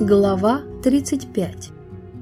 Глава 35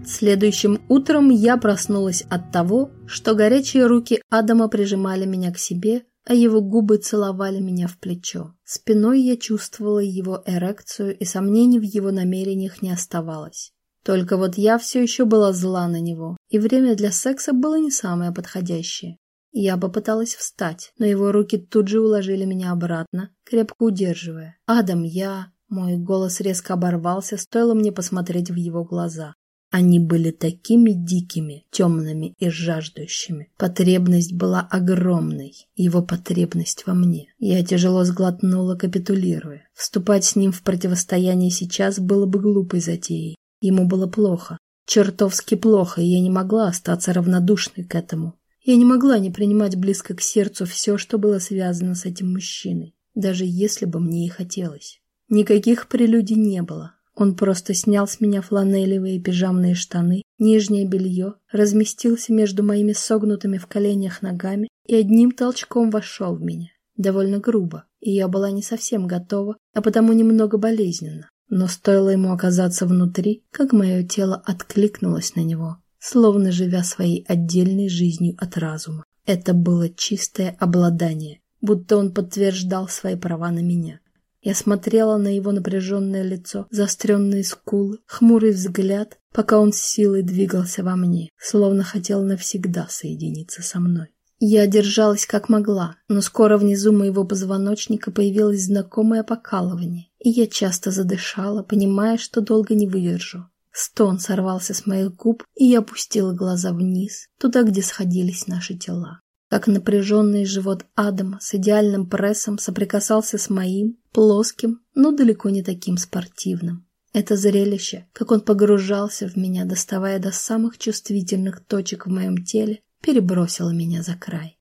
Следующим утром я проснулась от того, что горячие руки Адама прижимали меня к себе, а его губы целовали меня в плечо. Спиной я чувствовала его эрекцию, и сомнений в его намерениях не оставалось. Только вот я все еще была зла на него, и время для секса было не самое подходящее. Я попыталась встать, но его руки тут же уложили меня обратно, крепко удерживая. «Адам, я...» Мой голос резко оборвался, стоило мне посмотреть в его глаза. Они были такими дикими, темными и жаждущими. Потребность была огромной, его потребность во мне. Я тяжело сглотнула, капитулируя. Вступать с ним в противостояние сейчас было бы глупой затеей. Ему было плохо, чертовски плохо, и я не могла остаться равнодушной к этому. Я не могла не принимать близко к сердцу все, что было связано с этим мужчиной, даже если бы мне и хотелось. Никаких прелюдий не было. Он просто снял с меня фланелевые пижамные штаны, нижнее белье, разместился между моими согнутыми в коленях ногами и одним толчком вошел в меня. Довольно грубо, и я была не совсем готова, а потому немного болезненно. Но стоило ему оказаться внутри, как мое тело откликнулось на него, словно живя своей отдельной жизнью от разума. Это было чистое обладание, будто он подтверждал свои права на меня. Я смотрела на его напряженное лицо, заостренные скулы, хмурый взгляд, пока он с силой двигался во мне, словно хотел навсегда соединиться со мной. Я держалась как могла, но скоро внизу моего позвоночника появилось знакомое покалывание, и я часто задышала, понимая, что долго не выдержу. Стон сорвался с моих губ, и я опустила глаза вниз, туда, где сходились наши тела. Как напряженный живот Адама с идеальным прессом соприкасался с моим, плоским, но далеко не таким спортивным. Это зрелище, как он погружался в меня, доставая до самых чувствительных точек в моем теле, перебросила меня за край.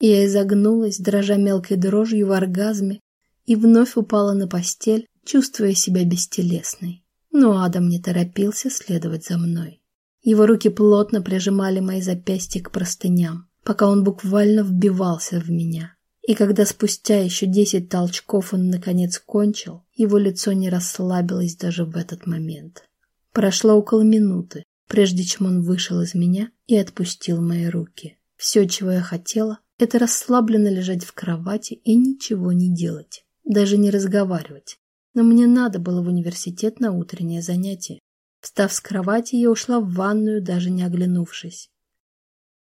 Я изогнулась, дрожа мелкой дрожью в оргазме, и вновь упала на постель, чувствуя себя бестелесной. Но Адам не торопился следовать за мной. Его руки плотно прижимали мои запястья к простыням, пока он буквально вбивался в меня. И когда спустя еще десять толчков он наконец кончил, его лицо не расслабилось даже в этот момент. Прошло около минуты, прежде чем он вышел из меня и отпустил мои руки. Все, чего я хотела, это расслабленно лежать в кровати и ничего не делать, даже не разговаривать. Но мне надо было в университет на утреннее занятие. Встав с кровати, я ушла в ванную, даже не оглянувшись.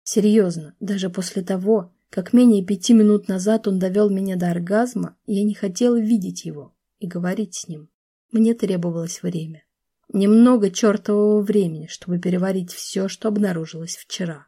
Серьезно, даже после того, как менее пяти минут назад он довел меня до оргазма, я не хотела видеть его и говорить с ним. Мне требовалось время. Немного чертового времени, чтобы переварить все, что обнаружилось вчера.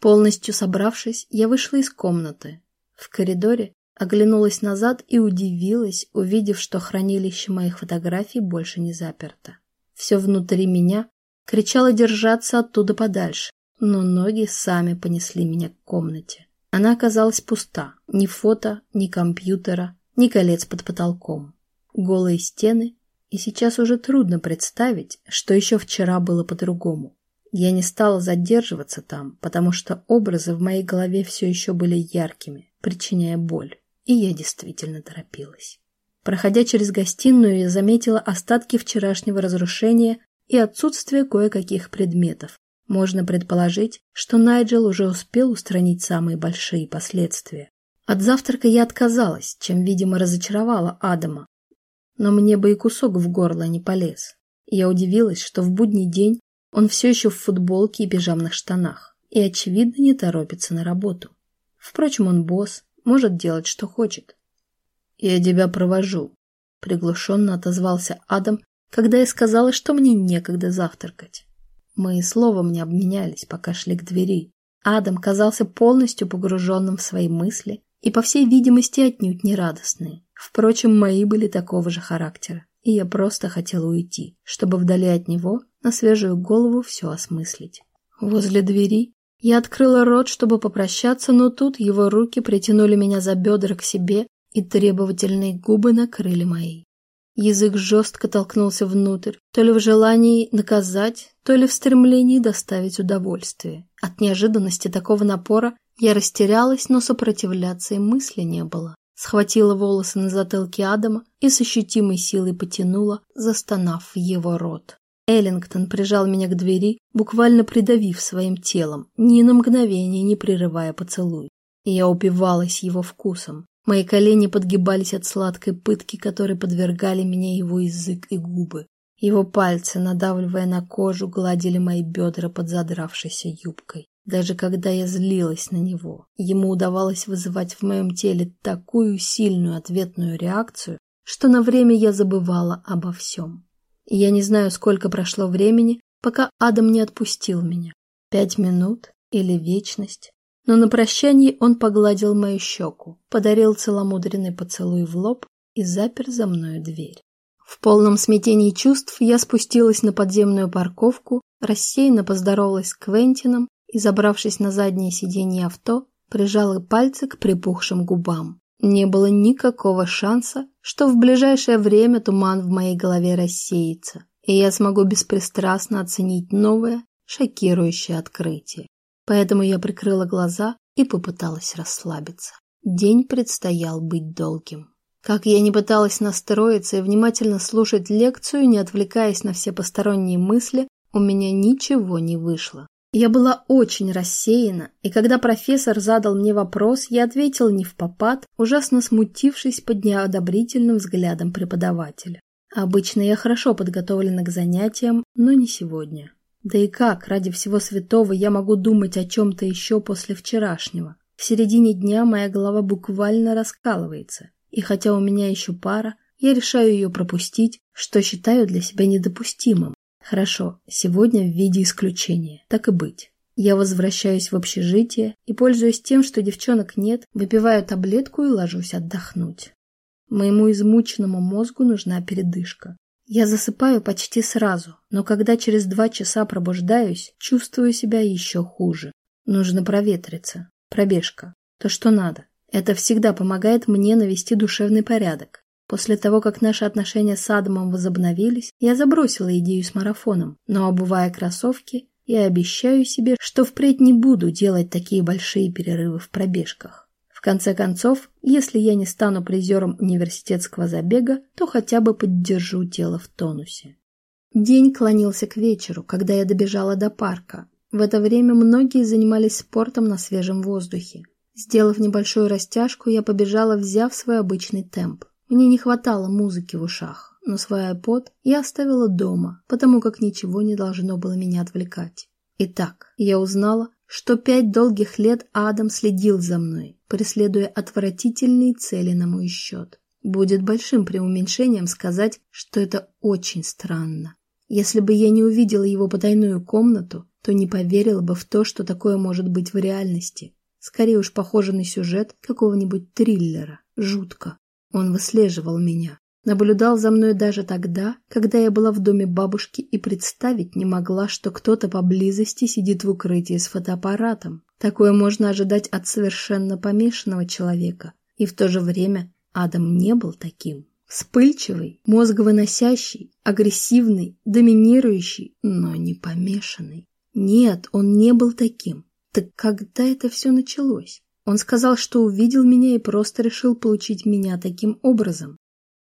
Полностью собравшись, я вышла из комнаты. В коридоре оглянулась назад и удивилась, увидев, что хранилище моих фотографий больше не заперто. Все внутри меня кричало держаться оттуда подальше, но ноги сами понесли меня к комнате. Она оказалась пуста. Ни фото, ни компьютера, ни колец под потолком. Голые стены и сейчас уже трудно представить, что еще вчера было по-другому. Я не стала задерживаться там, потому что образы в моей голове все еще были яркими, причиняя боль. И я действительно торопилась. Проходя через гостиную, я заметила остатки вчерашнего разрушения и отсутствие кое-каких предметов. Можно предположить, что Найджел уже успел устранить самые большие последствия. От завтрака я отказалась, чем, видимо, разочаровала Адама, но мне бы и кусок в горло не полез. Я удивилась, что в будний день он все еще в футболке и пижамных штанах и, очевидно, не торопится на работу. Впрочем, он босс, может делать, что хочет. «Я тебя провожу», — приглушенно отозвался Адам, когда я сказала, что мне некогда завтракать. Мы и словом не обменялись, пока шли к двери. Адам казался полностью погруженным в свои мысли и, по всей видимости, отнюдь не радостные. Впрочем, мои были такого же характера, и я просто хотела уйти, чтобы вдали от него на свежую голову все осмыслить. Возле двери я открыла рот, чтобы попрощаться, но тут его руки притянули меня за бедра к себе, и требовательные губы накрыли мои. Язык жестко толкнулся внутрь, то ли в желании наказать, то ли в стремлении доставить удовольствие. От неожиданности такого напора я растерялась, но сопротивляться и мысли не было. схватила волосы на затылке Адама и с ощутимой силой потянула, застонав его рот. Эллингтон прижал меня к двери, буквально придавив своим телом, ни на мгновение не прерывая поцелуй. Я упивалась его вкусом. Мои колени подгибались от сладкой пытки, которой подвергали меня его язык и губы. Его пальцы, надавливая на кожу, гладили мои бедра под задравшейся юбкой. Даже когда я злилась на него, ему удавалось вызывать в моем теле такую сильную ответную реакцию, что на время я забывала обо всем. И я не знаю, сколько прошло времени, пока Адам не отпустил меня. Пять минут или вечность. Но на прощании он погладил мою щеку, подарил целомудренный поцелуй в лоб и запер за мною дверь. В полном смятении чувств я спустилась на подземную парковку, рассеянно поздоровалась с Квентином и, забравшись на заднее сиденье авто, прижала пальцы к припухшим губам. Не было никакого шанса, что в ближайшее время туман в моей голове рассеется, и я смогу беспристрастно оценить новое, шокирующее открытие. Поэтому я прикрыла глаза и попыталась расслабиться. День предстоял быть долгим. Как я не пыталась настроиться и внимательно слушать лекцию, не отвлекаясь на все посторонние мысли, у меня ничего не вышло. Я была очень рассеяна, и когда профессор задал мне вопрос, я ответил не в попад, ужасно смутившись под неодобрительным взглядом преподавателя. Обычно я хорошо подготовлена к занятиям, но не сегодня. Да и как, ради всего святого, я могу думать о чем-то еще после вчерашнего? В середине дня моя голова буквально раскалывается, и хотя у меня еще пара, я решаю ее пропустить, что считаю для себя недопустимым. Хорошо, сегодня в виде исключения. Так и быть. Я возвращаюсь в общежитие и, пользуясь тем, что девчонок нет, выпиваю таблетку и ложусь отдохнуть. Моему измученному мозгу нужна передышка. Я засыпаю почти сразу, но когда через два часа пробуждаюсь, чувствую себя еще хуже. Нужно проветриться. Пробежка. То, что надо. Это всегда помогает мне навести душевный порядок. После того, как наши отношения с Адамом возобновились, я забросила идею с марафоном, но обувая кроссовки, я обещаю себе, что впредь не буду делать такие большие перерывы в пробежках. Конце концов, если я не стану призером университетского забега, то хотя бы поддержу тело в тонусе. День клонился к вечеру, когда я добежала до парка. В это время многие занимались спортом на свежем воздухе. Сделав небольшую растяжку, я побежала, взяв свой обычный темп. Мне не хватало музыки в ушах, но свой iPod я оставила дома, потому как ничего не должно было меня отвлекать. Итак, я узнала, что пять долгих лет Адам следил за мной, преследуя отвратительные цели на мой счет. Будет большим преуменьшением сказать, что это очень странно. Если бы я не увидела его потайную комнату, то не поверила бы в то, что такое может быть в реальности. Скорее уж похоже на сюжет какого-нибудь триллера. Жутко. Он выслеживал меня, наблюдал за мной даже тогда, когда я была в доме бабушки и представить не могла, что кто-то поблизости сидит в укрытии с фотоаппаратом. Такое можно ожидать от совершенно помешанного человека. И в то же время Адам не был таким. Вспыльчивый, мозговыносящий, агрессивный, доминирующий, но не помешанный. Нет, он не был таким. Так когда это все началось? Он сказал, что увидел меня и просто решил получить меня таким образом.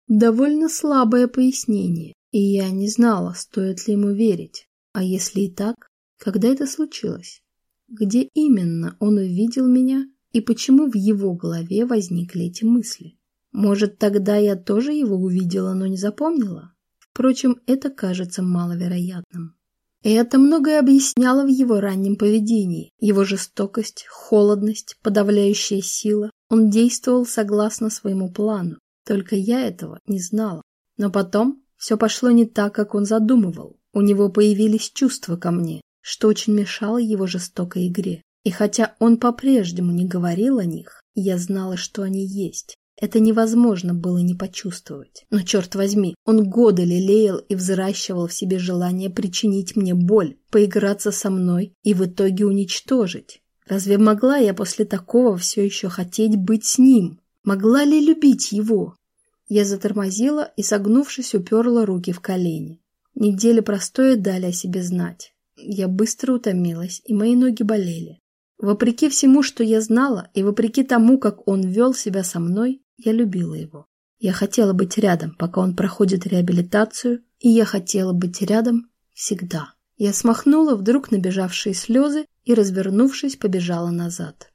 Довольно слабое пояснение, и я не знала, стоит ли ему верить. А если и так, когда это случилось? Где именно он увидел меня и почему в его голове возникли эти мысли? Может, тогда я тоже его увидела, но не запомнила? Впрочем, это кажется маловероятным. И это многое объясняло в его раннем поведении. Его жестокость, холодность, подавляющая сила. Он действовал согласно своему плану. Только я этого не знала. Но потом все пошло не так, как он задумывал. У него появились чувства ко мне, что очень мешало его жестокой игре. И хотя он по-прежнему не говорил о них, я знала, что они есть. Это невозможно было не почувствовать. Но, черт возьми, он годы лелеял и взращивал в себе желание причинить мне боль, поиграться со мной и в итоге уничтожить. Разве могла я после такого все еще хотеть быть с ним? Могла ли любить его? Я затормозила и, согнувшись, уперла руки в колени. Недели простое дали о себе знать. Я быстро утомилась, и мои ноги болели. Вопреки всему, что я знала, и вопреки тому, как он вел себя со мной, Я любила его. Я хотела быть рядом, пока он проходит реабилитацию, и я хотела быть рядом всегда. Я смахнула вдруг набежавшие слезы и, развернувшись, побежала назад.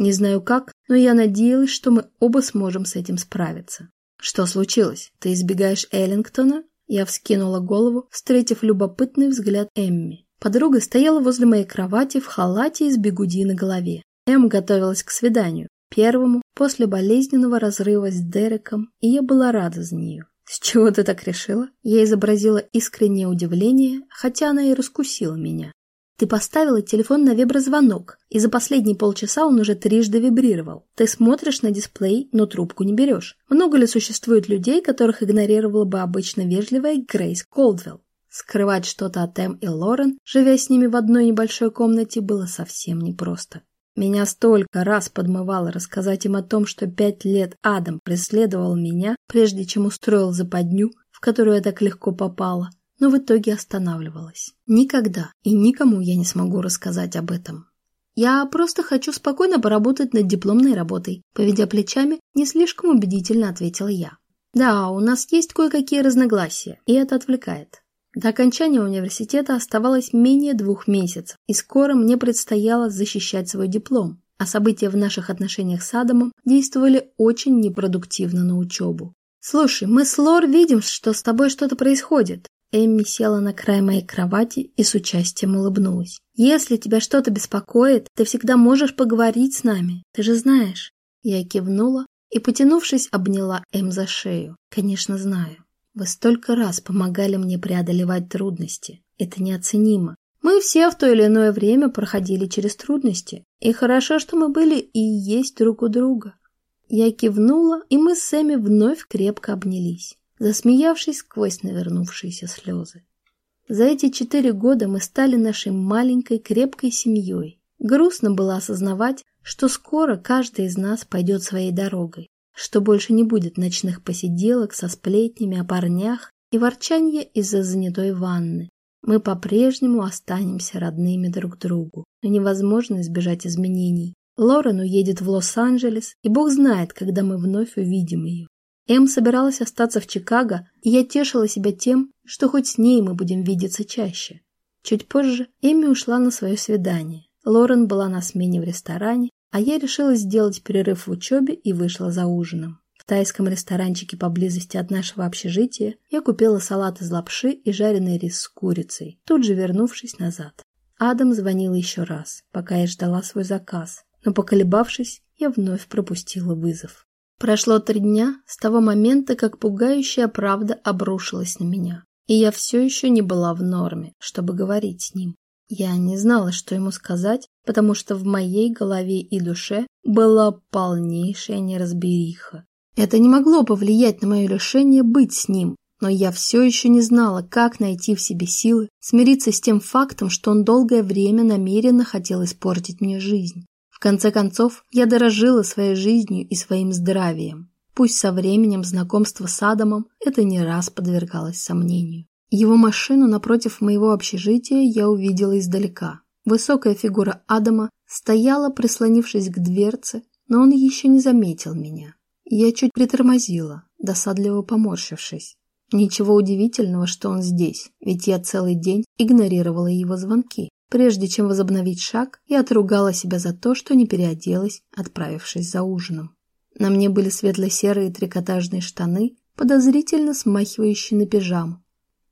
Не знаю как, но я надеялась, что мы оба сможем с этим справиться. «Что случилось? Ты избегаешь Эллингтона?» Я вскинула голову, встретив любопытный взгляд Эмми. Подруга стояла возле моей кровати в халате из бегуди на голове. Эм готовилась к свиданию, первому после болезненного разрыва с Дереком, и я была рада за нее. «С чего ты так решила?» Я изобразила искреннее удивление, хотя она и раскусила меня. Ты поставила телефон на виброзвонок, и за последние полчаса он уже трижды вибрировал. Ты смотришь на дисплей, но трубку не берешь. Много ли существует людей, которых игнорировала бы обычно вежливая Грейс Колдвелл? Скрывать что-то от Эм и Лорен, живя с ними в одной небольшой комнате, было совсем непросто. Меня столько раз подмывало рассказать им о том, что пять лет Адам преследовал меня, прежде чем устроил западню, в которую я так легко попала – но в итоге останавливалась. Никогда и никому я не смогу рассказать об этом. Я просто хочу спокойно поработать над дипломной работой, поведя плечами, не слишком убедительно ответила я. Да, у нас есть кое-какие разногласия, и это отвлекает. До окончания университета оставалось менее двух месяцев, и скоро мне предстояло защищать свой диплом, а события в наших отношениях с Адамом действовали очень непродуктивно на учебу. «Слушай, мы с Лор видим, что с тобой что-то происходит. Эмми села на край моей кровати и с участием улыбнулась. «Если тебя что-то беспокоит, ты всегда можешь поговорить с нами, ты же знаешь». Я кивнула и, потянувшись, обняла Эм за шею. «Конечно, знаю. Вы столько раз помогали мне преодолевать трудности. Это неоценимо. Мы все в то или иное время проходили через трудности, и хорошо, что мы были и есть друг у друга». Я кивнула, и мы с Эми вновь крепко обнялись засмеявшись сквозь навернувшиеся слезы. За эти четыре года мы стали нашей маленькой крепкой семьей. Грустно было осознавать, что скоро каждый из нас пойдет своей дорогой, что больше не будет ночных посиделок со сплетнями о парнях и ворчанья из-за занятой ванны. Мы по-прежнему останемся родными друг другу, но невозможно избежать изменений. Лорен уедет в Лос-Анджелес, и бог знает, когда мы вновь увидим ее. Эм собиралась остаться в Чикаго, и я тешила себя тем, что хоть с ней мы будем видеться чаще. Чуть позже Эмми ушла на свое свидание. Лорен была на смене в ресторане, а я решила сделать перерыв в учебе и вышла за ужином. В тайском ресторанчике поблизости от нашего общежития я купила салат из лапши и жареный рис с курицей, тут же вернувшись назад. Адам звонил еще раз, пока я ждала свой заказ, но поколебавшись, я вновь пропустила вызов. Прошло три дня с того момента, как пугающая правда обрушилась на меня, и я все еще не была в норме, чтобы говорить с ним. Я не знала, что ему сказать, потому что в моей голове и душе была полнейшая неразбериха. Это не могло повлиять на мое решение быть с ним, но я все еще не знала, как найти в себе силы смириться с тем фактом, что он долгое время намеренно хотел испортить мне жизнь. Конце концов, я дорожила своей жизнью и своим здравием. Пусть со временем знакомства с Адамом это не раз подвергалось сомнению. Его машину напротив моего общежития я увидела издалека. Высокая фигура Адама стояла, прислонившись к дверце, но он еще не заметил меня. Я чуть притормозила, досадливо поморщившись. Ничего удивительного, что он здесь, ведь я целый день игнорировала его звонки. Прежде чем возобновить шаг, я отругала себя за то, что не переоделась, отправившись за ужином. На мне были светло-серые трикотажные штаны, подозрительно смахивающие на пижаму,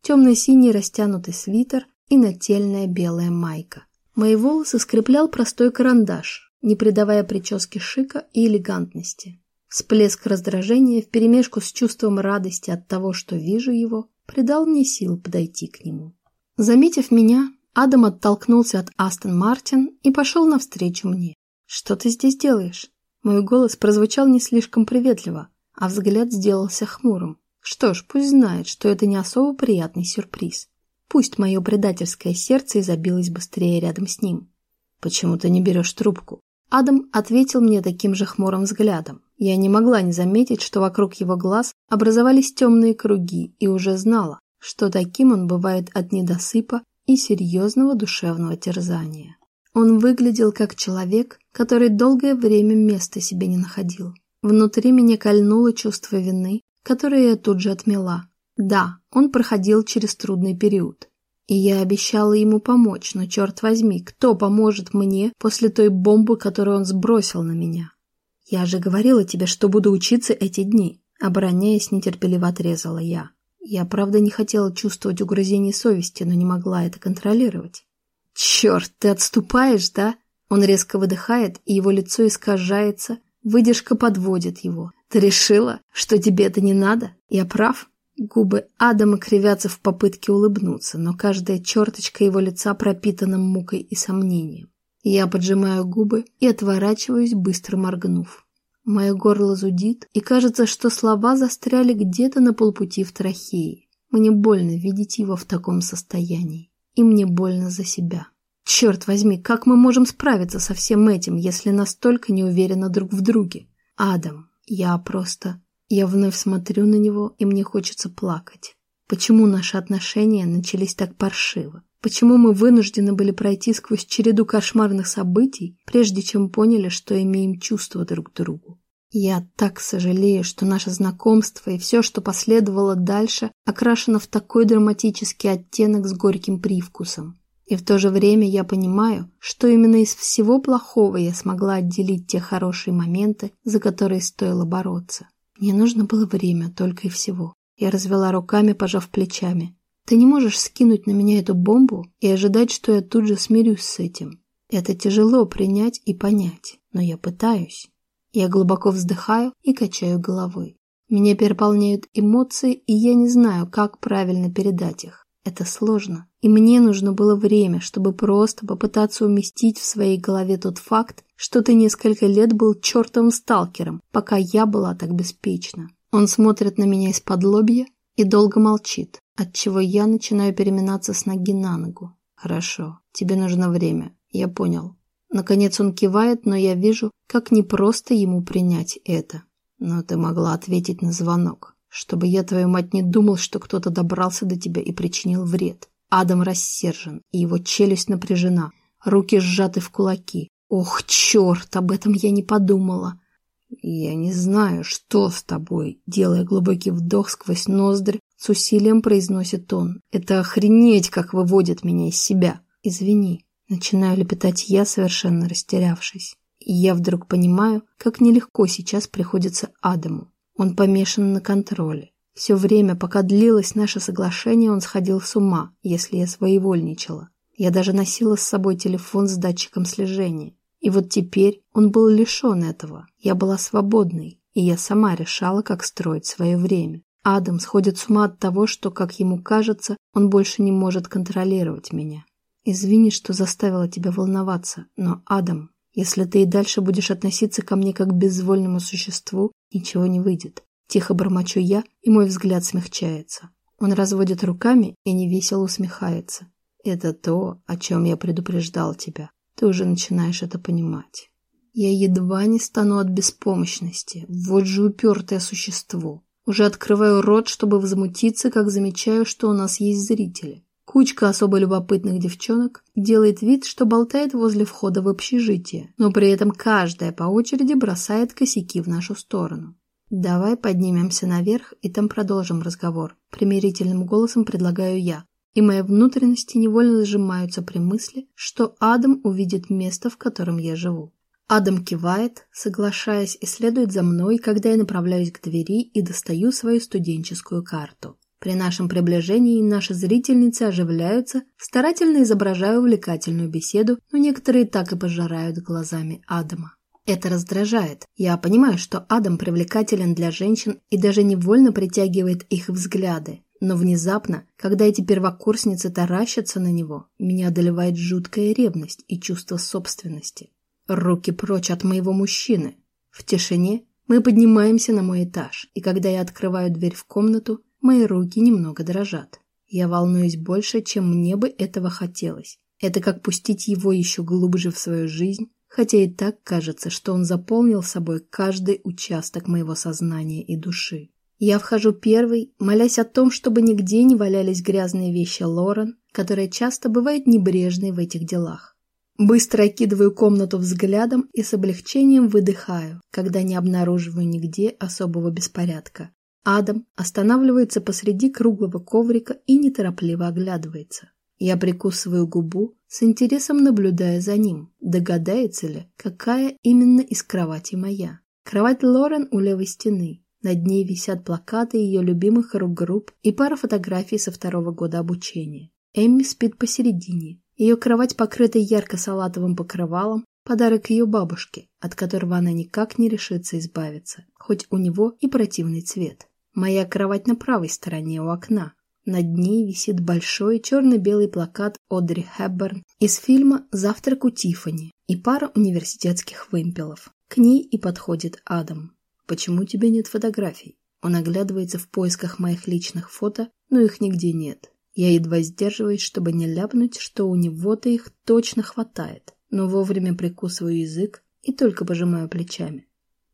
темно-синий растянутый свитер и нательная белая майка. Мои волосы скреплял простой карандаш, не придавая прическе шика и элегантности. Всплеск раздражения вперемешку с чувством радости от того, что вижу его, придал мне сил подойти к нему. Заметив меня, Адам оттолкнулся от Астон Мартин и пошел навстречу мне. «Что ты здесь делаешь?» Мой голос прозвучал не слишком приветливо, а взгляд сделался хмурым. Что ж, пусть знает, что это не особо приятный сюрприз. Пусть мое предательское сердце изобилось быстрее рядом с ним. «Почему ты не берешь трубку?» Адам ответил мне таким же хмурым взглядом. Я не могла не заметить, что вокруг его глаз образовались темные круги, и уже знала, что таким он бывает от недосыпа и серьезного душевного терзания. Он выглядел как человек, который долгое время места себе не находил. Внутри меня кольнуло чувство вины, которое я тут же отмела. Да, он проходил через трудный период. И я обещала ему помочь, но, черт возьми, кто поможет мне после той бомбы, которую он сбросил на меня? Я же говорила тебе, что буду учиться эти дни. Обороняясь, нетерпеливо отрезала я. Я, правда, не хотела чувствовать угрызений совести, но не могла это контролировать. «Черт, ты отступаешь, да?» Он резко выдыхает, и его лицо искажается. Выдержка подводит его. «Ты решила, что тебе это не надо? Я прав?» Губы Адама кривятся в попытке улыбнуться, но каждая черточка его лица пропитана мукой и сомнением. Я поджимаю губы и отворачиваюсь, быстро моргнув. Мое горло зудит, и кажется, что слова застряли где-то на полпути в трахее. Мне больно видеть его в таком состоянии. И мне больно за себя. Черт возьми, как мы можем справиться со всем этим, если настолько не уверены друг в друге? Адам, я просто... Я вновь смотрю на него, и мне хочется плакать. Почему наши отношения начались так паршиво? Почему мы вынуждены были пройти сквозь череду кошмарных событий, прежде чем поняли, что имеем чувства друг к другу? Я так сожалею, что наше знакомство и все, что последовало дальше, окрашено в такой драматический оттенок с горьким привкусом. И в то же время я понимаю, что именно из всего плохого я смогла отделить те хорошие моменты, за которые стоило бороться. Мне нужно было время только и всего. Я развела руками, пожав плечами. Ты не можешь скинуть на меня эту бомбу и ожидать, что я тут же смирюсь с этим. Это тяжело принять и понять, но я пытаюсь. Я глубоко вздыхаю и качаю головой. Меня переполняют эмоции, и я не знаю, как правильно передать их. Это сложно. И мне нужно было время, чтобы просто попытаться уместить в своей голове тот факт, что ты несколько лет был чертовым сталкером, пока я была так беспечна. Он смотрит на меня из-под лобья и долго молчит, отчего я начинаю переминаться с ноги на ногу. Хорошо, тебе нужно время. Я понял. Наконец он кивает, но я вижу, как непросто ему принять это. Но ты могла ответить на звонок, чтобы я, твою мать, не думал, что кто-то добрался до тебя и причинил вред. Адам рассержен, и его челюсть напряжена, руки сжаты в кулаки. Ох, черт, об этом я не подумала. Я не знаю, что с тобой, делая глубокий вдох сквозь ноздри, с усилием произносит он. Это охренеть, как выводит меня из себя. Извини, начинаю лепетать я, совершенно растерявшись. И я вдруг понимаю, как нелегко сейчас приходится Адаму. Он помешан на контроле. Все время, пока длилось наше соглашение, он сходил с ума, если я своевольничала. Я даже носила с собой телефон с датчиком слежения. И вот теперь он был лишен этого. Я была свободной, и я сама решала, как строить свое время. Адам сходит с ума от того, что, как ему кажется, он больше не может контролировать меня. Извини, что заставила тебя волноваться, но, Адам, если ты и дальше будешь относиться ко мне как к безвольному существу, ничего не выйдет. Тихо бормочу я, и мой взгляд смягчается. Он разводит руками и невесело усмехается. Это то, о чем я предупреждал тебя. Ты уже начинаешь это понимать. Я едва не стану от беспомощности. Вот же упертое существо. Уже открываю рот, чтобы возмутиться, как замечаю, что у нас есть зрители. Кучка особо любопытных девчонок делает вид, что болтает возле входа в общежитие, но при этом каждая по очереди бросает косяки в нашу сторону. «Давай поднимемся наверх и там продолжим разговор», — примирительным голосом предлагаю я, и мои внутренности невольно сжимаются при мысли, что Адам увидит место, в котором я живу. Адам кивает, соглашаясь, и следует за мной, когда я направляюсь к двери и достаю свою студенческую карту. При нашем приближении наши зрительницы оживляются, старательно изображая увлекательную беседу, но некоторые так и пожирают глазами Адама. Это раздражает. Я понимаю, что Адам привлекателен для женщин и даже невольно притягивает их взгляды. Но внезапно, когда эти первокурсницы таращатся на него, меня одолевает жуткая ревность и чувство собственности. Руки прочь от моего мужчины. В тишине мы поднимаемся на мой этаж, и когда я открываю дверь в комнату, мои руки немного дрожат. Я волнуюсь больше, чем мне бы этого хотелось. Это как пустить его еще глубже в свою жизнь, хотя и так кажется, что он заполнил собой каждый участок моего сознания и души. Я вхожу первый, молясь о том, чтобы нигде не валялись грязные вещи Лорен, которая часто бывает небрежной в этих делах. Быстро окидываю комнату взглядом и с облегчением выдыхаю, когда не обнаруживаю нигде особого беспорядка. Адам останавливается посреди круглого коврика и неторопливо оглядывается. Я прикусываю губу, с интересом наблюдая за ним. Догадается ли, какая именно из кровати моя? Кровать Лорен у левой стены. Над ней висят плакаты ее любимых рок-групп и пара фотографий со второго года обучения. Эмми спит посередине, ее кровать покрыта ярко-салатовым покрывалом, подарок ее бабушке, от которого она никак не решится избавиться, хоть у него и противный цвет. Моя кровать на правой стороне у окна. Над ней висит большой черно-белый плакат Одри Хепберн из фильма «Завтрак у Тиффани» и пара университетских вымпелов. К ней и подходит Адам. «Почему у тебя нет фотографий?» Он оглядывается в поисках моих личных фото, но их нигде нет. Я едва сдерживаюсь, чтобы не ляпнуть, что у него-то их точно хватает, но вовремя прикусываю язык и только пожимаю плечами.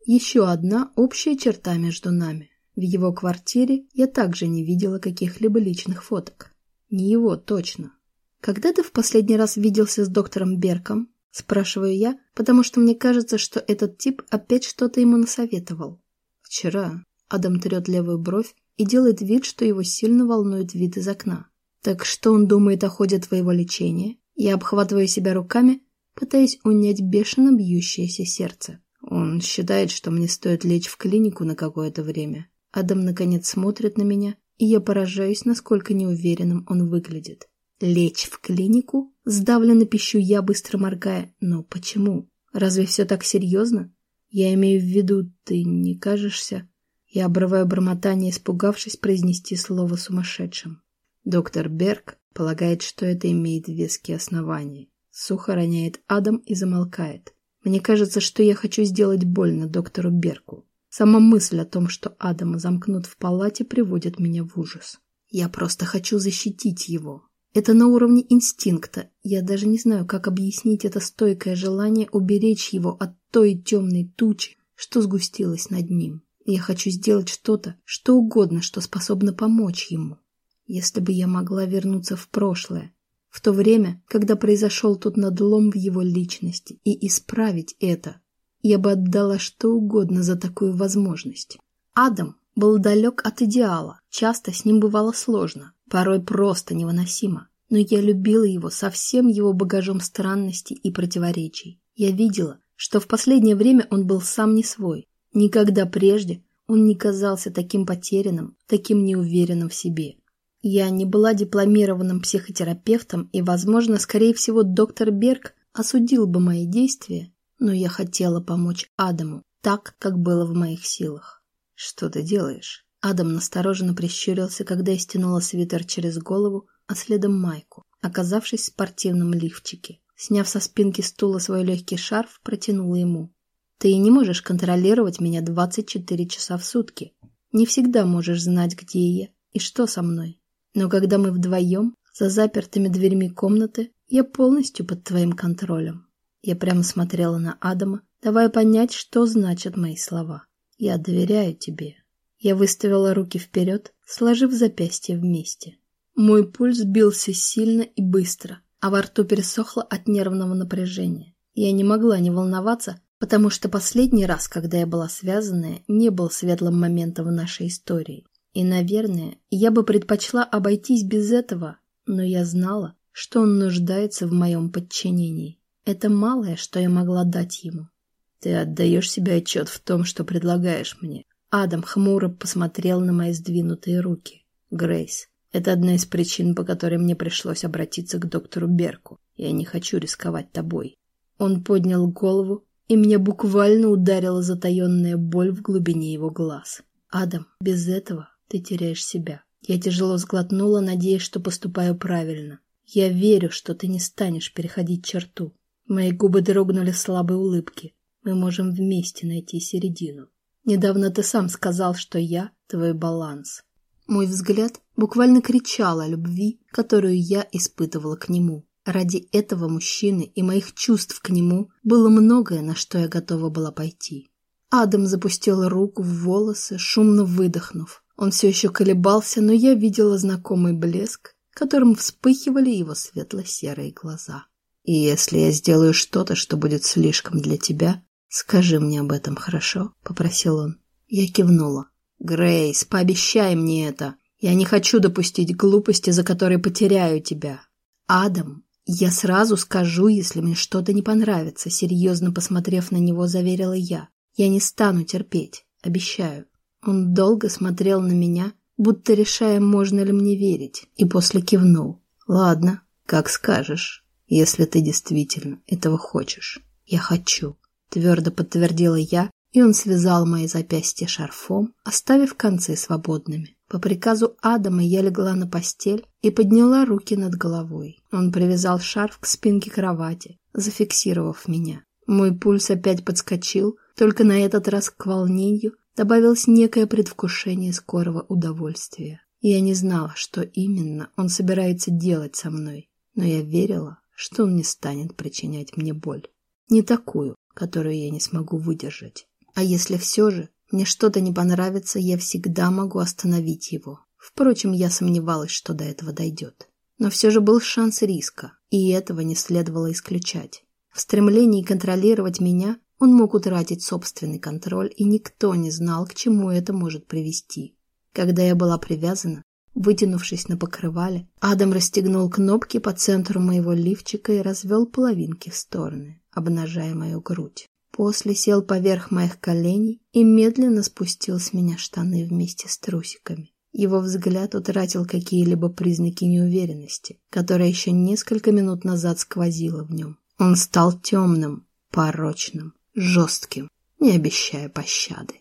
Еще одна общая черта между нами. В его квартире я также не видела каких-либо личных фоток. Не его, точно. «Когда ты в последний раз виделся с доктором Берком?» Спрашиваю я, потому что мне кажется, что этот тип опять что-то ему насоветовал. «Вчера». Адам трет левую бровь и делает вид, что его сильно волнует вид из окна. Так что он думает о ходе твоего лечения? Я обхватываю себя руками, пытаясь унять бешено бьющееся сердце. Он считает, что мне стоит лечь в клинику на какое-то время. Адам наконец смотрит на меня, и я поражаюсь, насколько неуверенным он выглядит. Лечь в клинику? Сдавленно пищу я, быстро моргая. Но почему? Разве все так серьезно? Я имею в виду, ты не кажешься... Я обрываю бормотание, испугавшись произнести слово сумасшедшим. Доктор Берг полагает, что это имеет веские основания. Сухо роняет Адам и замолкает. Мне кажется, что я хочу сделать больно доктору Берку. Сама мысль о том, что Адама замкнут в палате, приводит меня в ужас. Я просто хочу защитить его. Это на уровне инстинкта. Я даже не знаю, как объяснить это стойкое желание уберечь его от той темной тучи, что сгустилась над ним. Я хочу сделать что-то, что угодно, что способно помочь ему. Если бы я могла вернуться в прошлое, в то время, когда произошел тот надлом в его личности, и исправить это, я бы отдала что угодно за такую возможность. Адам был далек от идеала, часто с ним бывало сложно, порой просто невыносимо, но я любила его со всем его багажом странностей и противоречий. Я видела, что в последнее время он был сам не свой. Никогда прежде он не казался таким потерянным, таким неуверенным в себе. Я не была дипломированным психотерапевтом, и, возможно, скорее всего, доктор Берг осудил бы мои действия, но я хотела помочь Адаму так, как было в моих силах. «Что ты делаешь?» Адам настороженно прищурился, когда я стянула свитер через голову, а следом майку, оказавшись в спортивном лифчике. Сняв со спинки стула свой легкий шарф, протянула ему. «Ты не можешь контролировать меня 24 часа в сутки. Не всегда можешь знать, где я и что со мной. Но когда мы вдвоем, за запертыми дверьми комнаты, я полностью под твоим контролем. Я прямо смотрела на Адама, давая понять, что значат мои слова. Я доверяю тебе. Я выставила руки вперед, сложив запястья вместе. Мой пульс бился сильно и быстро, а во рту пересохло от нервного напряжения. Я не могла не волноваться, потому что последний раз, когда я была связанная, не был светлым моментом в нашей истории. И, наверное, я бы предпочла обойтись без этого, но я знала, что он нуждается в моем подчинении. Это малое, что я могла дать ему. Ты отдаешь себе отчет в том, что предлагаешь мне. Адам хмуро посмотрел на мои сдвинутые руки. Грейс, это одна из причин, по которой мне пришлось обратиться к доктору Берку. Я не хочу рисковать тобой. Он поднял голову, и меня буквально ударила затаенная боль в глубине его глаз. Адам, без этого ты теряешь себя. Я тяжело сглотнула, надеясь, что поступаю правильно. Я верю, что ты не станешь переходить черту. Мои губы дрогнули в слабой улыбке. Мы можем вместе найти середину. Недавно ты сам сказал, что я — твой баланс. Мой взгляд буквально кричал о любви, которую я испытывала к нему. Ради этого мужчины и моих чувств к нему было многое, на что я готова была пойти. Адам запустил руку в волосы, шумно выдохнув. Он все еще колебался, но я видела знакомый блеск, которым вспыхивали его светло-серые глаза. И если я сделаю что-то, что будет слишком для тебя, скажи мне об этом, хорошо?» — попросил он. Я кивнула. «Грейс, пообещай мне это. Я не хочу допустить глупости, за которые потеряю тебя». «Адам, я сразу скажу, если мне что-то не понравится», — серьезно посмотрев на него, заверила я. «Я не стану терпеть, обещаю». Он долго смотрел на меня, будто решая, можно ли мне верить, и после кивнул. «Ладно, как скажешь, если ты действительно этого хочешь». «Я хочу», — твердо подтвердила я, и он связал мои запястья шарфом, оставив концы свободными. По приказу Адама я легла на постель и подняла руки над головой. Он привязал шарф к спинке кровати, зафиксировав меня. Мой пульс опять подскочил, только на этот раз к волнению добавилось некое предвкушение скорого удовольствия. Я не знала, что именно он собирается делать со мной, но я верила, что он не станет причинять мне боль. Не такую, которую я не смогу выдержать. А если все же мне что-то не понравится, я всегда могу остановить его. Впрочем, я сомневалась, что до этого дойдет. Но все же был шанс риска, и этого не следовало исключать. В стремлении контролировать меня он мог утратить собственный контроль, и никто не знал, к чему это может привести. Когда я была привязана, вытянувшись на покрывале, Адам расстегнул кнопки по центру моего лифчика и развел половинки в стороны, обнажая мою грудь. После сел поверх моих коленей и медленно спустил с меня штаны вместе с трусиками. Его взгляд утратил какие-либо признаки неуверенности, которая еще несколько минут назад сквозила в нем. Он стал темным, порочным, жестким, не обещая пощады.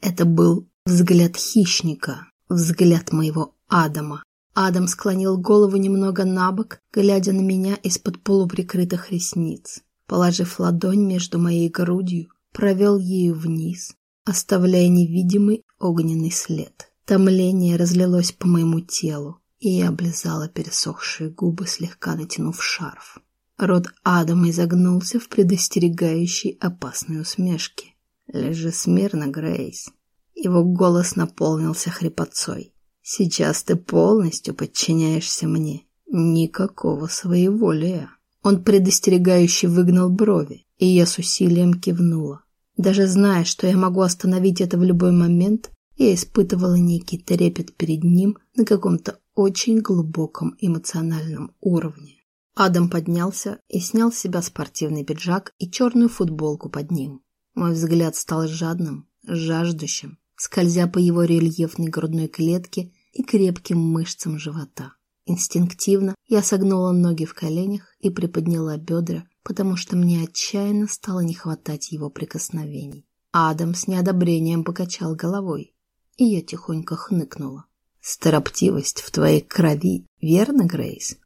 Это был взгляд хищника, взгляд моего Адама. Адам склонил голову немного на бок, глядя на меня из-под полуприкрытых ресниц. Положив ладонь между моей грудью, провел ею вниз, оставляя невидимый огненный след. Томление разлилось по моему телу, и я облизала пересохшие губы, слегка натянув шарф. Рот Адама изогнулся в предостерегающей опасной усмешке. «Лежи смирно, Грейс». Его голос наполнился хрипотцой. «Сейчас ты полностью подчиняешься мне. Никакого своеволия». Он предостерегающе выгнал брови, и я с усилием кивнула. Даже зная, что я могу остановить это в любой момент, я испытывала некий трепет перед ним на каком-то очень глубоком эмоциональном уровне. Адам поднялся и снял с себя спортивный пиджак и черную футболку под ним. Мой взгляд стал жадным, жаждущим, скользя по его рельефной грудной клетке и крепким мышцам живота. Инстинктивно я согнула ноги в коленях и приподняла бедра, потому что мне отчаянно стало не хватать его прикосновений. Адам с неодобрением покачал головой, и я тихонько хныкнула. «Строптивость в твоей крови, верно, Грейс?»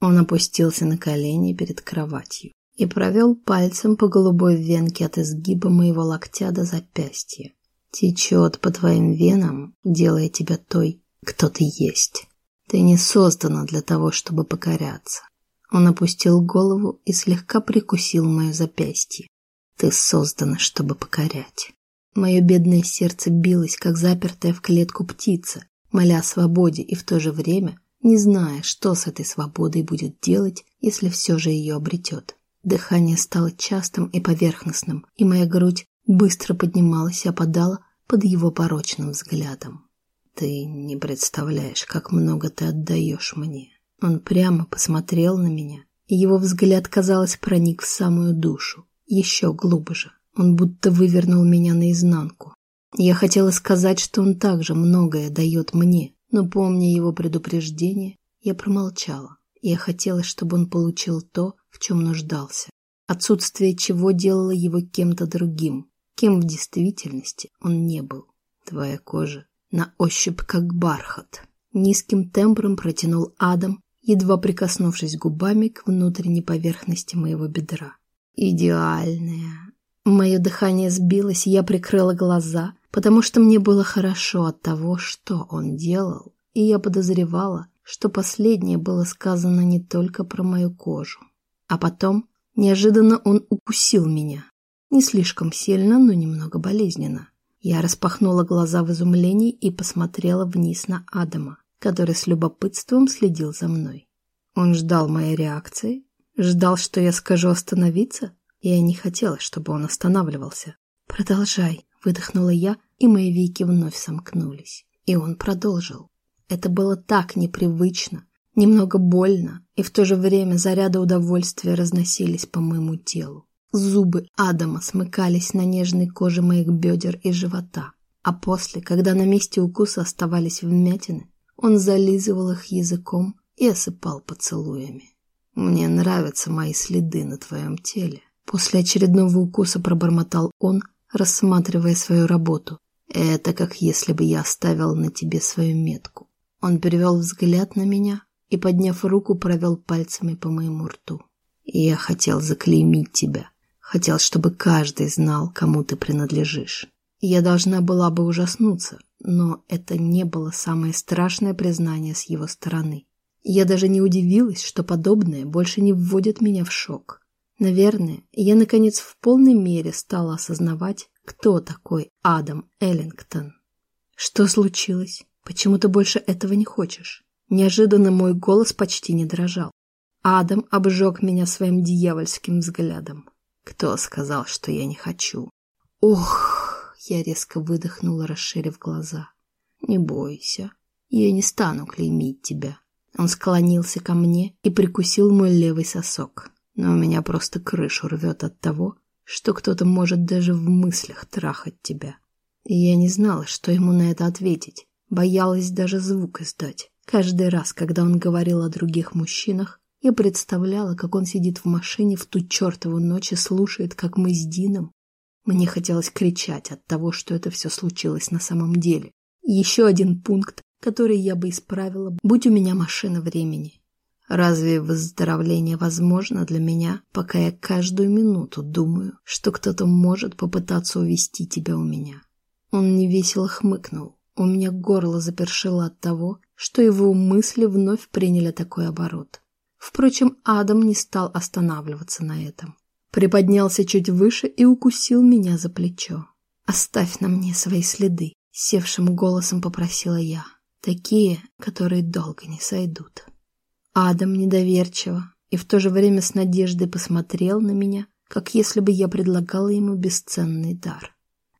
Он опустился на колени перед кроватью и провел пальцем по голубой венке от изгиба моего локтя до запястья. «Течет по твоим венам, делая тебя той, кто ты есть». Ты не создана для того, чтобы покоряться. Он опустил голову и слегка прикусил мое запястье. Ты создана, чтобы покорять. Мое бедное сердце билось, как запертая в клетку птица, моля о свободе и в то же время не зная, что с этой свободой будет делать, если все же ее обретет. Дыхание стало частым и поверхностным, и моя грудь быстро поднималась и опадала под его порочным взглядом. Ты не представляешь, как много ты отдаешь мне. Он прямо посмотрел на меня, и его взгляд, казалось, проник в самую душу, еще глубже. Он будто вывернул меня наизнанку. Я хотела сказать, что он также многое дает мне, но, помня его предупреждение, я промолчала. Я хотела, чтобы он получил то, в чем нуждался, отсутствие чего делало его кем-то другим, кем в действительности он не был. Твоя кожа на ощупь как бархат. Низким тембром протянул Адам, едва прикоснувшись губами к внутренней поверхности моего бедра. Идеальная. Мое дыхание сбилось, я прикрыла глаза, потому что мне было хорошо от того, что он делал, и я подозревала, что последнее было сказано не только про мою кожу. А потом, неожиданно он укусил меня. Не слишком сильно, но немного болезненно. Я распахнула глаза в изумлении и посмотрела вниз на Адама, который с любопытством следил за мной. Он ждал моей реакции, Ждал, что я скажу остановиться? Я не хотела, чтобы он останавливался. «Продолжай», — выдохнула я, и мои веки вновь сомкнулись. И он продолжил. Это было так непривычно, немного больно, и в то же время заряды удовольствия разносились по моему телу. Зубы Адама смыкались на нежной коже моих бедер и живота, а после, когда на месте укуса оставались вмятины, он зализывал их языком и осыпал поцелуями. «Мне нравятся мои следы на твоем теле», После очередного укуса пробормотал он, рассматривая свою работу. «Это как если бы я оставил на тебе свою метку». Он перевел взгляд на меня и, подняв руку, провел пальцами по моему рту. «Я хотел заклеймить тебя. Хотел, чтобы каждый знал, кому ты принадлежишь. Я должна была бы ужаснуться, но это не было самое страшное признание с его стороны. Я даже не удивилась, что подобное больше не вводит меня в шок. Наверное, я наконец в полной мере стала осознавать, кто такой Адам Эллингтон. Что случилось? Почему ты больше этого не хочешь? Неожиданно мой голос почти не дрожал. Адам обжег меня своим дьявольским взглядом. Кто сказал, что я не хочу? Ох, я резко выдохнула, расширив глаза. Не бойся, я не стану клеймить тебя. Он склонился ко мне и прикусил мой левый сосок но у меня просто крышу рвет от того, что кто-то может даже в мыслях трахать тебя. И я не знала, что ему на это ответить, боялась даже звук издать. Каждый раз, когда он говорил о других мужчинах, я представляла, как он сидит в машине в ту чертову ночь и слушает, как мы с Дином. Мне хотелось кричать от того, что это все случилось на самом деле. Еще один пункт, который я бы исправила, будь у меня машина времени. Разве выздоровление возможно для меня, пока я каждую минуту думаю, что кто-то может попытаться увести тебя у меня? Он невесело хмыкнул. У меня горло запершило от того, что его мысли вновь приняли такой оборот. Впрочем, Адам не стал останавливаться на этом. Приподнялся чуть выше и укусил меня за плечо. «Оставь на мне свои следы», — севшим голосом попросила я. «Такие, которые долго не сойдут». Адам недоверчиво и в то же время с надеждой посмотрел на меня, как если бы я предлагала ему бесценный дар.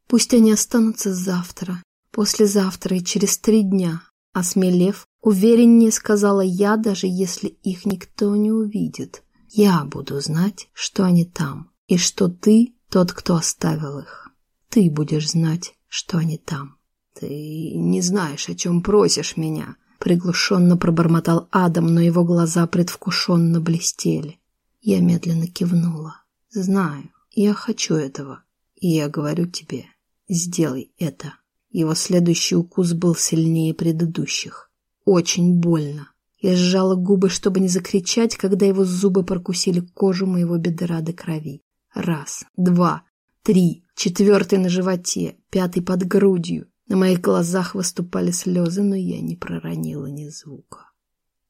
Пусть они останутся завтра, послезавтра и через три дня, осмелев, увереннее сказала я, даже если их никто не увидит. Я буду знать, что они там, и что ты тот, кто оставил их. Ты будешь знать, что они там. Ты не знаешь, о чем просишь меня, Приглушенно пробормотал Адам, но его глаза предвкушенно блестели. Я медленно кивнула. «Знаю, я хочу этого. И я говорю тебе, сделай это». Его следующий укус был сильнее предыдущих. Очень больно. Я сжала губы, чтобы не закричать, когда его зубы прокусили кожу моего бедра до крови. Раз, два, три, четвертый на животе, пятый под грудью. На моих глазах выступали слезы, но я не проронила ни звука.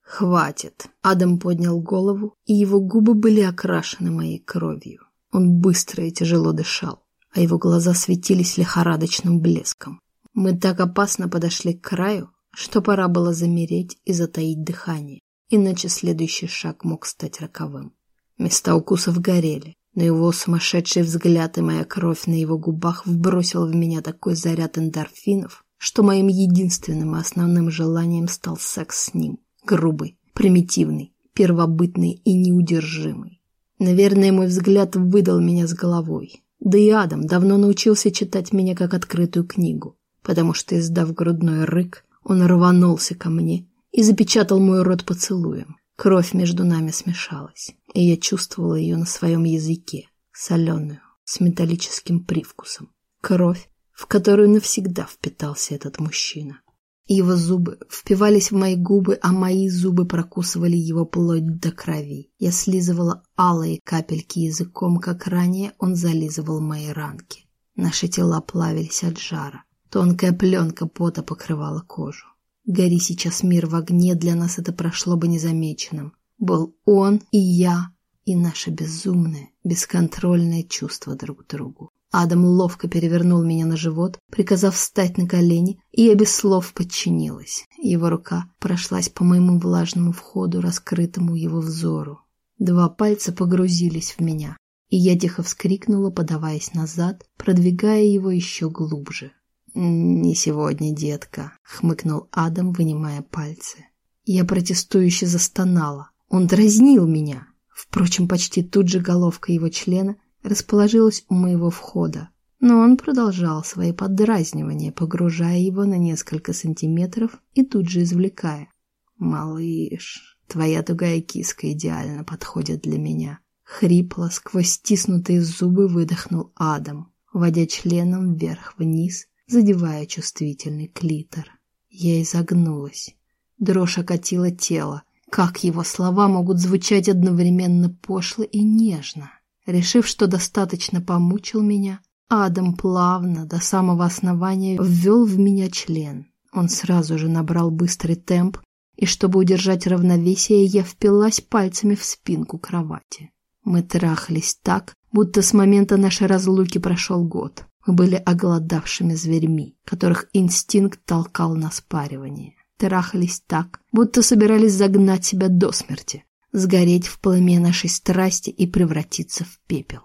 «Хватит!» Адам поднял голову, и его губы были окрашены моей кровью. Он быстро и тяжело дышал, а его глаза светились лихорадочным блеском. Мы так опасно подошли к краю, что пора было замереть и затаить дыхание, иначе следующий шаг мог стать роковым. Места укусов горели, но его сумасшедший взгляд и моя кровь на его губах вбросила в меня такой заряд эндорфинов, что моим единственным и основным желанием стал секс с ним. Грубый, примитивный, первобытный и неудержимый. Наверное, мой взгляд выдал меня с головой. Да и Адам давно научился читать меня как открытую книгу, потому что, издав грудной рык, он рванулся ко мне и запечатал мой рот поцелуем. Кровь между нами смешалась, и я чувствовала ее на своем языке, соленую, с металлическим привкусом. Кровь, в которую навсегда впитался этот мужчина. Его зубы впивались в мои губы, а мои зубы прокусывали его плоть до крови. Я слизывала алые капельки языком, как ранее он зализывал мои ранки. Наши тела плавились от жара. Тонкая пленка пота покрывала кожу. Гори сейчас мир в огне, для нас это прошло бы незамеченным. Был он и я, и наше безумное, бесконтрольное чувство друг к другу. Адам ловко перевернул меня на живот, приказав встать на колени, и я без слов подчинилась. Его рука прошлась по моему влажному входу, раскрытому его взору. Два пальца погрузились в меня, и я тихо вскрикнула, подаваясь назад, продвигая его еще глубже. «Не сегодня, детка», — хмыкнул Адам, вынимая пальцы. Я протестующе застонала. Он дразнил меня. Впрочем, почти тут же головка его члена расположилась у моего входа. Но он продолжал свои поддразнивания, погружая его на несколько сантиметров и тут же извлекая. «Малыш, твоя тугая киска идеально подходит для меня». Хрипло, сквозь стиснутые зубы выдохнул Адам, водя членом вверх-вниз, задевая чувствительный клитор. Я изогнулась. Дрожь окатила тело. Как его слова могут звучать одновременно пошло и нежно? Решив, что достаточно помучил меня, Адам плавно, до самого основания, ввел в меня член. Он сразу же набрал быстрый темп, и чтобы удержать равновесие, я впилась пальцами в спинку кровати. Мы трахались так, будто с момента нашей разлуки прошел год. Мы были оголодавшими зверьми, которых инстинкт толкал на спаривание. Трахались так, будто собирались загнать себя до смерти, сгореть в пламе нашей страсти и превратиться в пепел.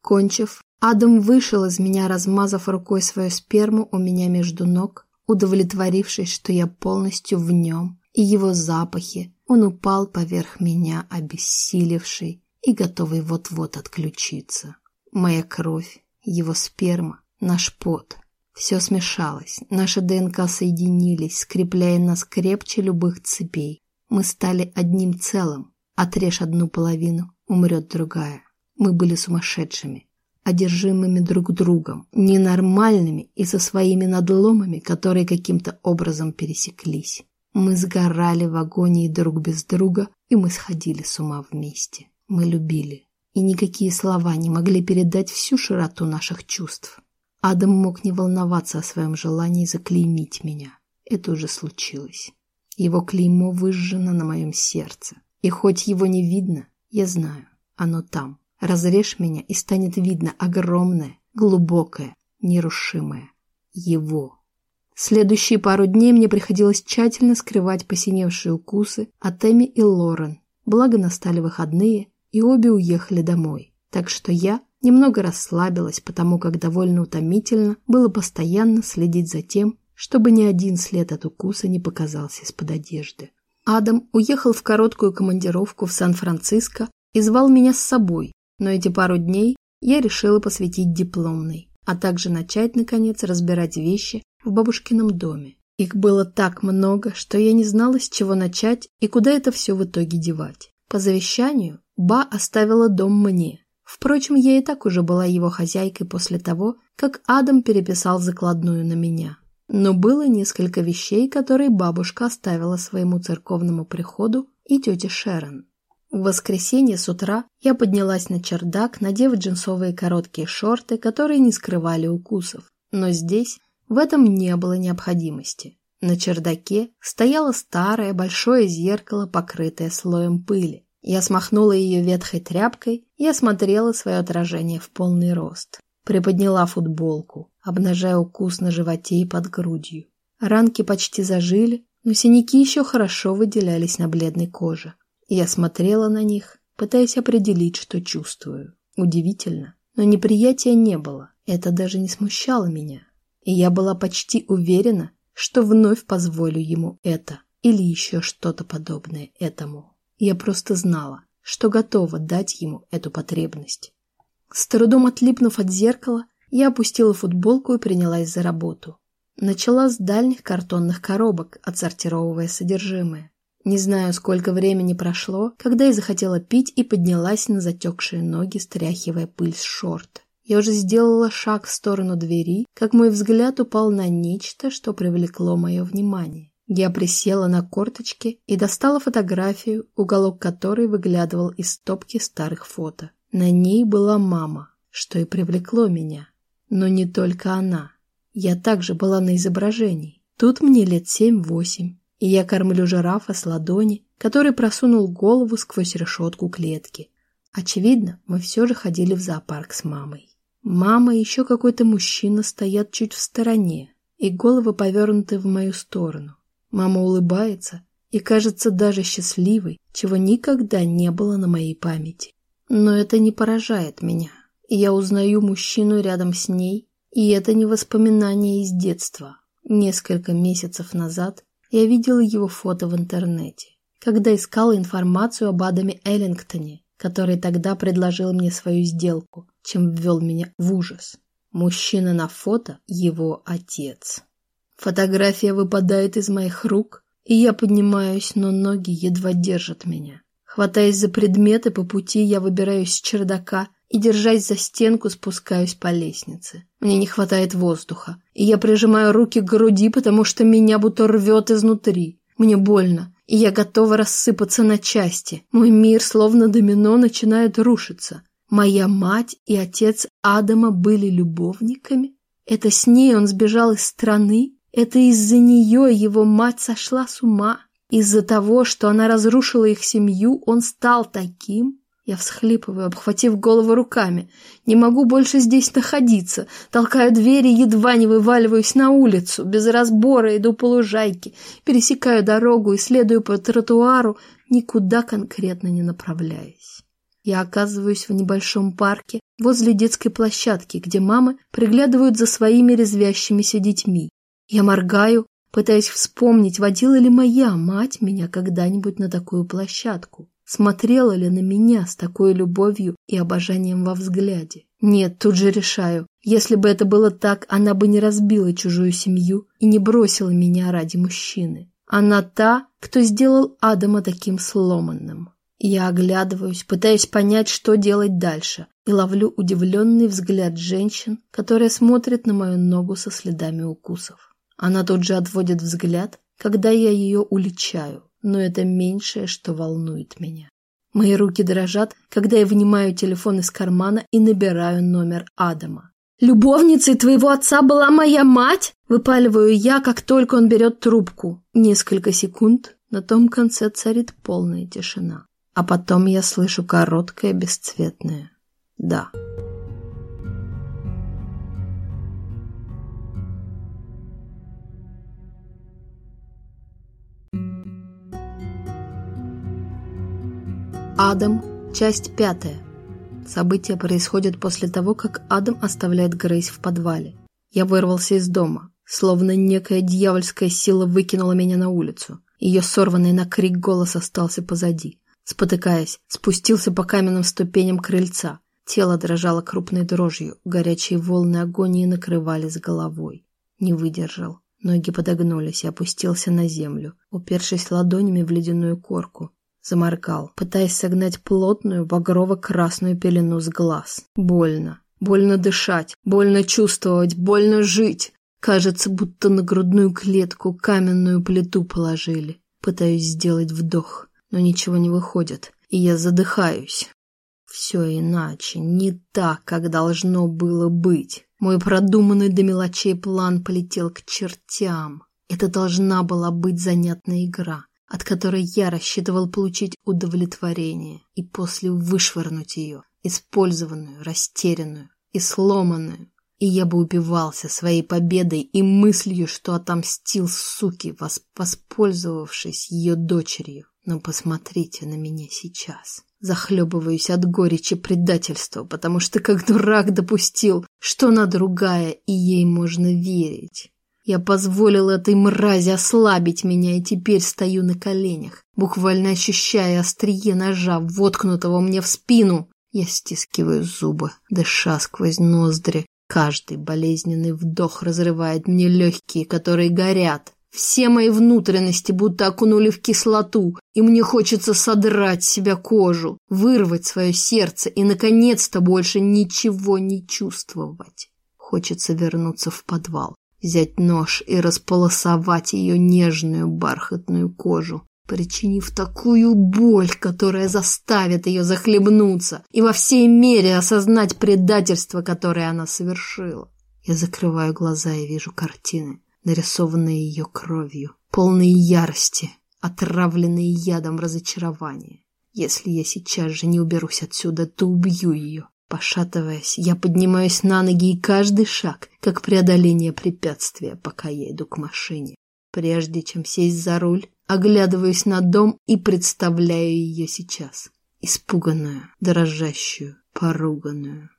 Кончив, Адам вышел из меня, размазав рукой свою сперму у меня между ног, удовлетворившись, что я полностью в нем, и его запахи, он упал поверх меня, обессилевший и готовый вот-вот отключиться. Моя кровь, его сперма, наш пот. Все смешалось, наши ДНК соединились, скрепляя нас крепче любых цепей. Мы стали одним целым. Отрежь одну половину, умрет другая. Мы были сумасшедшими, одержимыми друг другом, ненормальными и со своими надломами, которые каким-то образом пересеклись. Мы сгорали в агонии друг без друга, и мы сходили с ума вместе. Мы любили и никакие слова не могли передать всю широту наших чувств. Адам мог не волноваться о своем желании заклеймить меня. Это уже случилось. Его клеймо выжжено на моем сердце. И хоть его не видно, я знаю, оно там. Разрежь меня, и станет видно огромное, глубокое, нерушимое. Его. Следующие пару дней мне приходилось тщательно скрывать посиневшие укусы от Эми и Лорен. Благо настали выходные, и обе уехали домой. Так что я немного расслабилась, потому как довольно утомительно было постоянно следить за тем, чтобы ни один след от укуса не показался из-под одежды. Адам уехал в короткую командировку в Сан-Франциско и звал меня с собой, но эти пару дней я решила посвятить дипломной, а также начать, наконец, разбирать вещи в бабушкином доме. Их было так много, что я не знала, с чего начать и куда это все в итоге девать. По завещанию Ба оставила дом мне. Впрочем, я и так уже была его хозяйкой после того, как Адам переписал закладную на меня. Но было несколько вещей, которые бабушка оставила своему церковному приходу и тете Шерон. В воскресенье с утра я поднялась на чердак, надев джинсовые короткие шорты, которые не скрывали укусов. Но здесь в этом не было необходимости. На чердаке стояло старое большое зеркало, покрытое слоем пыли. Я смахнула ее ветхой тряпкой и осмотрела свое отражение в полный рост. Приподняла футболку, обнажая укус на животе и под грудью. Ранки почти зажили, но синяки еще хорошо выделялись на бледной коже. Я смотрела на них, пытаясь определить, что чувствую. Удивительно, но неприятия не было. Это даже не смущало меня. И я была почти уверена, что вновь позволю ему это или еще что-то подобное этому. Я просто знала, что готова дать ему эту потребность. С трудом отлипнув от зеркала, я опустила футболку и принялась за работу. Начала с дальних картонных коробок, отсортировывая содержимое. Не знаю, сколько времени прошло, когда я захотела пить и поднялась на затекшие ноги, стряхивая пыль с шорт. Я уже сделала шаг в сторону двери, как мой взгляд упал на нечто, что привлекло мое внимание. Я присела на корточки и достала фотографию, уголок которой выглядывал из стопки старых фото. На ней была мама, что и привлекло меня. Но не только она. Я также была на изображении. Тут мне лет семь-восемь, и я кормлю жирафа с ладони, который просунул голову сквозь решетку клетки. Очевидно, мы все же ходили в зоопарк с мамой. Мама и еще какой-то мужчина стоят чуть в стороне, и головы повернуты в мою сторону. Мама улыбается, и кажется даже счастливой, чего никогда не было на моей памяти. Но это не поражает меня. Я узнаю мужчину рядом с ней, и это не воспоминание из детства. Несколько месяцев назад я видела его фото в интернете, когда искала информацию об Адаме Эллингтоне, который тогда предложил мне свою сделку, чем ввел меня в ужас. Мужчина на фото – его отец. Фотография выпадает из моих рук, и я поднимаюсь, но ноги едва держат меня. Хватаясь за предметы, по пути я выбираюсь с чердака и, держась за стенку, спускаюсь по лестнице. Мне не хватает воздуха, и я прижимаю руки к груди, потому что меня будто рвет изнутри. Мне больно, и я готова рассыпаться на части. Мой мир, словно домино, начинает рушиться. Моя мать и отец Адама были любовниками? Это с ней он сбежал из страны? Это из-за нее его мать сошла с ума? Из-за того, что она разрушила их семью, он стал таким? Я всхлипываю, обхватив голову руками. Не могу больше здесь находиться. Толкаю двери, едва не вываливаюсь на улицу. Без разбора иду по лужайке. Пересекаю дорогу и следую по тротуару, никуда конкретно не направляясь. Я оказываюсь в небольшом парке возле детской площадки, где мамы приглядывают за своими резвящимися детьми. Я моргаю, пытаясь вспомнить, водила ли моя мать меня когда-нибудь на такую площадку. Смотрела ли на меня с такой любовью и обожанием во взгляде? Нет, тут же решаю. Если бы это было так, она бы не разбила чужую семью и не бросила меня ради мужчины. Она та, кто сделал Адама таким сломанным. Я оглядываюсь, пытаясь понять, что делать дальше, и ловлю удивленный взгляд женщин, которая смотрит на мою ногу со следами укусов. Она тут же отводит взгляд, когда я ее уличаю но это меньшее, что волнует меня. Мои руки дрожат, когда я вынимаю телефон из кармана и набираю номер Адама. «Любовницей твоего отца была моя мать?» Выпаливаю я, как только он берет трубку. Несколько секунд на том конце царит полная тишина. А потом я слышу короткое бесцветное «да». Адам, часть пятая. События происходят после того, как Адам оставляет Грейс в подвале. Я вырвался из дома, словно некая дьявольская сила выкинула меня на улицу. Ее сорванный на крик голос остался позади. Спотыкаясь, спустился по каменным ступеням крыльца. Тело дрожало крупной дрожью, горячие волны агонии накрывали с головой. Не выдержал. Ноги подогнулись и опустился на землю, упершись ладонями в ледяную корку. Заморгал, пытаясь согнать плотную багрово-красную пелену с глаз. Больно. Больно дышать, больно чувствовать, больно жить. Кажется, будто на грудную клетку каменную плиту положили. Пытаюсь сделать вдох, но ничего не выходит, и я задыхаюсь. Все иначе, не так, как должно было быть. Мой продуманный до мелочей план полетел к чертям. Это должна была быть занятная игра от которой я рассчитывал получить удовлетворение и после вышвырнуть ее, использованную, растерянную и сломанную. И я бы убивался своей победой и мыслью, что отомстил суки, воспользовавшись ее дочерью. Но посмотрите на меня сейчас. Захлебываюсь от горечи предательства, потому что как дурак допустил, что она другая, и ей можно верить. Я позволил этой мрази ослабить меня и теперь стою на коленях, буквально ощущая острие ножа, воткнутого мне в спину. Я стискиваю зубы, дыша сквозь ноздри. Каждый болезненный вдох разрывает мне легкие, которые горят. Все мои внутренности будто окунули в кислоту, и мне хочется содрать себя кожу, вырвать свое сердце и, наконец-то, больше ничего не чувствовать. Хочется вернуться в подвал, взять нож и располосовать ее нежную бархатную кожу, причинив такую боль, которая заставит ее захлебнуться и во всей мере осознать предательство, которое она совершила. Я закрываю глаза и вижу картины, нарисованные ее кровью, полные ярости, отравленные ядом разочарования. Если я сейчас же не уберусь отсюда, то убью ее. Пошатываясь, я поднимаюсь на ноги, и каждый шаг, как преодоление препятствия, пока я иду к машине. Прежде чем сесть за руль, оглядываюсь на дом и представляю ее сейчас. Испуганную, дрожащую, поруганную.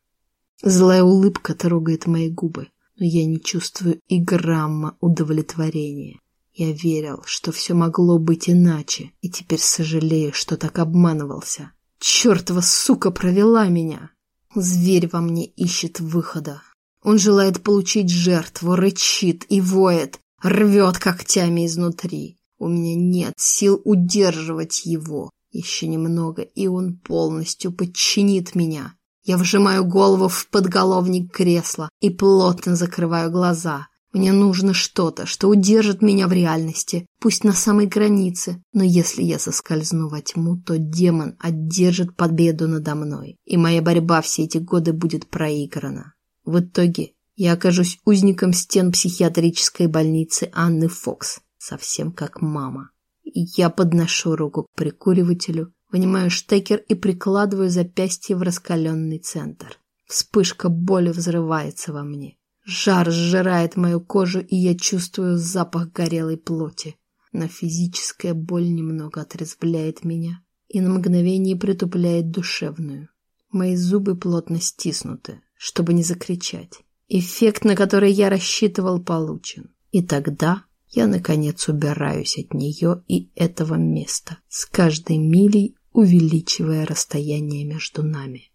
Злая улыбка трогает мои губы, но я не чувствую и грамма удовлетворения. Я верил, что все могло быть иначе, и теперь сожалею, что так обманывался. Чертова сука провела меня! Зверь во мне ищет выхода. Он желает получить жертву, рычит и воет, рвет когтями изнутри. У меня нет сил удерживать его. Еще немного, и он полностью подчинит меня. Я вжимаю голову в подголовник кресла и плотно закрываю глаза. Мне нужно что-то, что удержит меня в реальности, пусть на самой границе, но если я соскользну во тьму, то демон одержит победу надо мной, и моя борьба все эти годы будет проиграна. В итоге я окажусь узником стен психиатрической больницы Анны Фокс, совсем как мама. Я подношу руку к прикуривателю, вынимаю штекер и прикладываю запястье в раскаленный центр. Вспышка боли взрывается во мне. Жар сжирает мою кожу, и я чувствую запах горелой плоти. Но физическая боль немного отрезвляет меня и на мгновение притупляет душевную. Мои зубы плотно стиснуты, чтобы не закричать. Эффект, на который я рассчитывал, получен. И тогда я, наконец, убираюсь от нее и этого места, с каждой милей увеличивая расстояние между нами.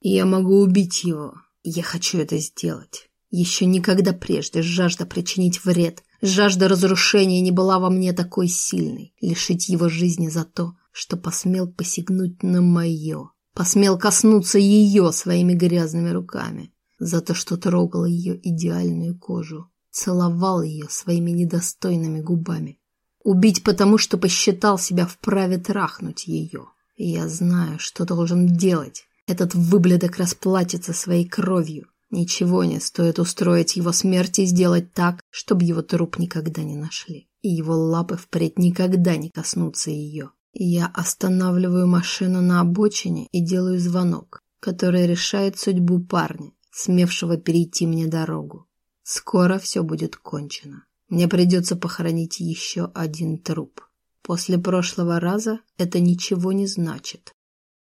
Я могу убить его. Я хочу это сделать. Еще никогда прежде жажда причинить вред, жажда разрушения не была во мне такой сильной. Лишить его жизни за то, что посмел посягнуть на мое, посмел коснуться ее своими грязными руками, за то, что трогал ее идеальную кожу, целовал ее своими недостойными губами. Убить потому, что посчитал себя вправе трахнуть ее. Я знаю, что должен делать. Этот выблядок расплатится своей кровью. Ничего не стоит устроить его смерть и сделать так, чтобы его труп никогда не нашли. И его лапы впредь никогда не коснутся ее. Я останавливаю машину на обочине и делаю звонок, который решает судьбу парня, смевшего перейти мне дорогу. Скоро все будет кончено. Мне придется похоронить еще один труп. После прошлого раза это ничего не значит.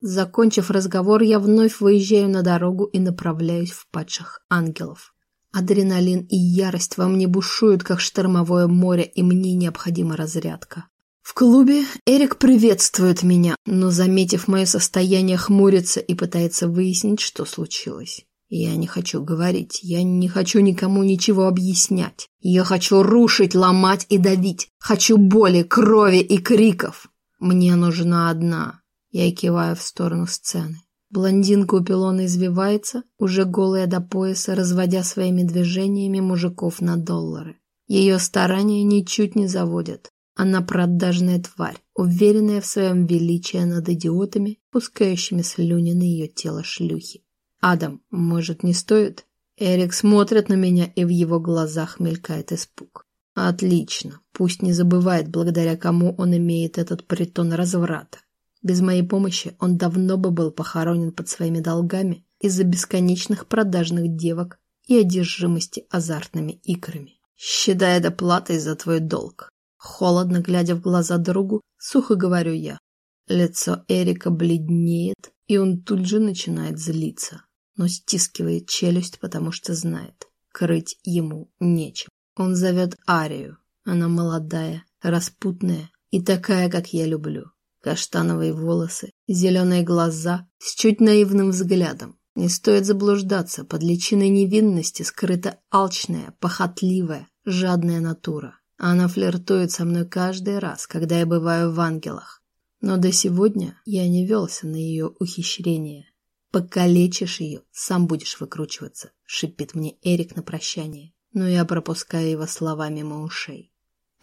Закончив разговор, я вновь выезжаю на дорогу и направляюсь в падших ангелов. Адреналин и ярость во мне бушуют, как штормовое море, и мне необходима разрядка. В клубе Эрик приветствует меня, но, заметив мое состояние, хмурится и пытается выяснить, что случилось. Я не хочу говорить, я не хочу никому ничего объяснять. Я хочу рушить, ломать и давить. Хочу боли, крови и криков. Мне нужна одна. Я киваю в сторону сцены. Блондинка у пилона извивается, уже голая до пояса, разводя своими движениями мужиков на доллары. Ее старания ничуть не заводят. Она продажная тварь, уверенная в своем величии над идиотами, пускающими слюни на ее тело шлюхи. «Адам, может, не стоит?» Эрик смотрит на меня, и в его глазах мелькает испуг. «Отлично. Пусть не забывает, благодаря кому он имеет этот притон разврата. Без моей помощи он давно бы был похоронен под своими долгами из-за бесконечных продажных девок и одержимости азартными играми. Считай это платой за твой долг. Холодно глядя в глаза другу, сухо говорю я. Лицо Эрика бледнеет, и он тут же начинает злиться, но стискивает челюсть, потому что знает, крыть ему нечем. Он зовет Арию. Она молодая, распутная и такая, как я люблю. Каштановые волосы, зеленые глаза с чуть наивным взглядом. Не стоит заблуждаться, под личиной невинности скрыта алчная, похотливая, жадная натура. Она флиртует со мной каждый раз, когда я бываю в ангелах. Но до сегодня я не велся на ее ухищрение. «Покалечишь ее, сам будешь выкручиваться», — шипит мне Эрик на прощание. Но я пропускаю его слова мимо ушей.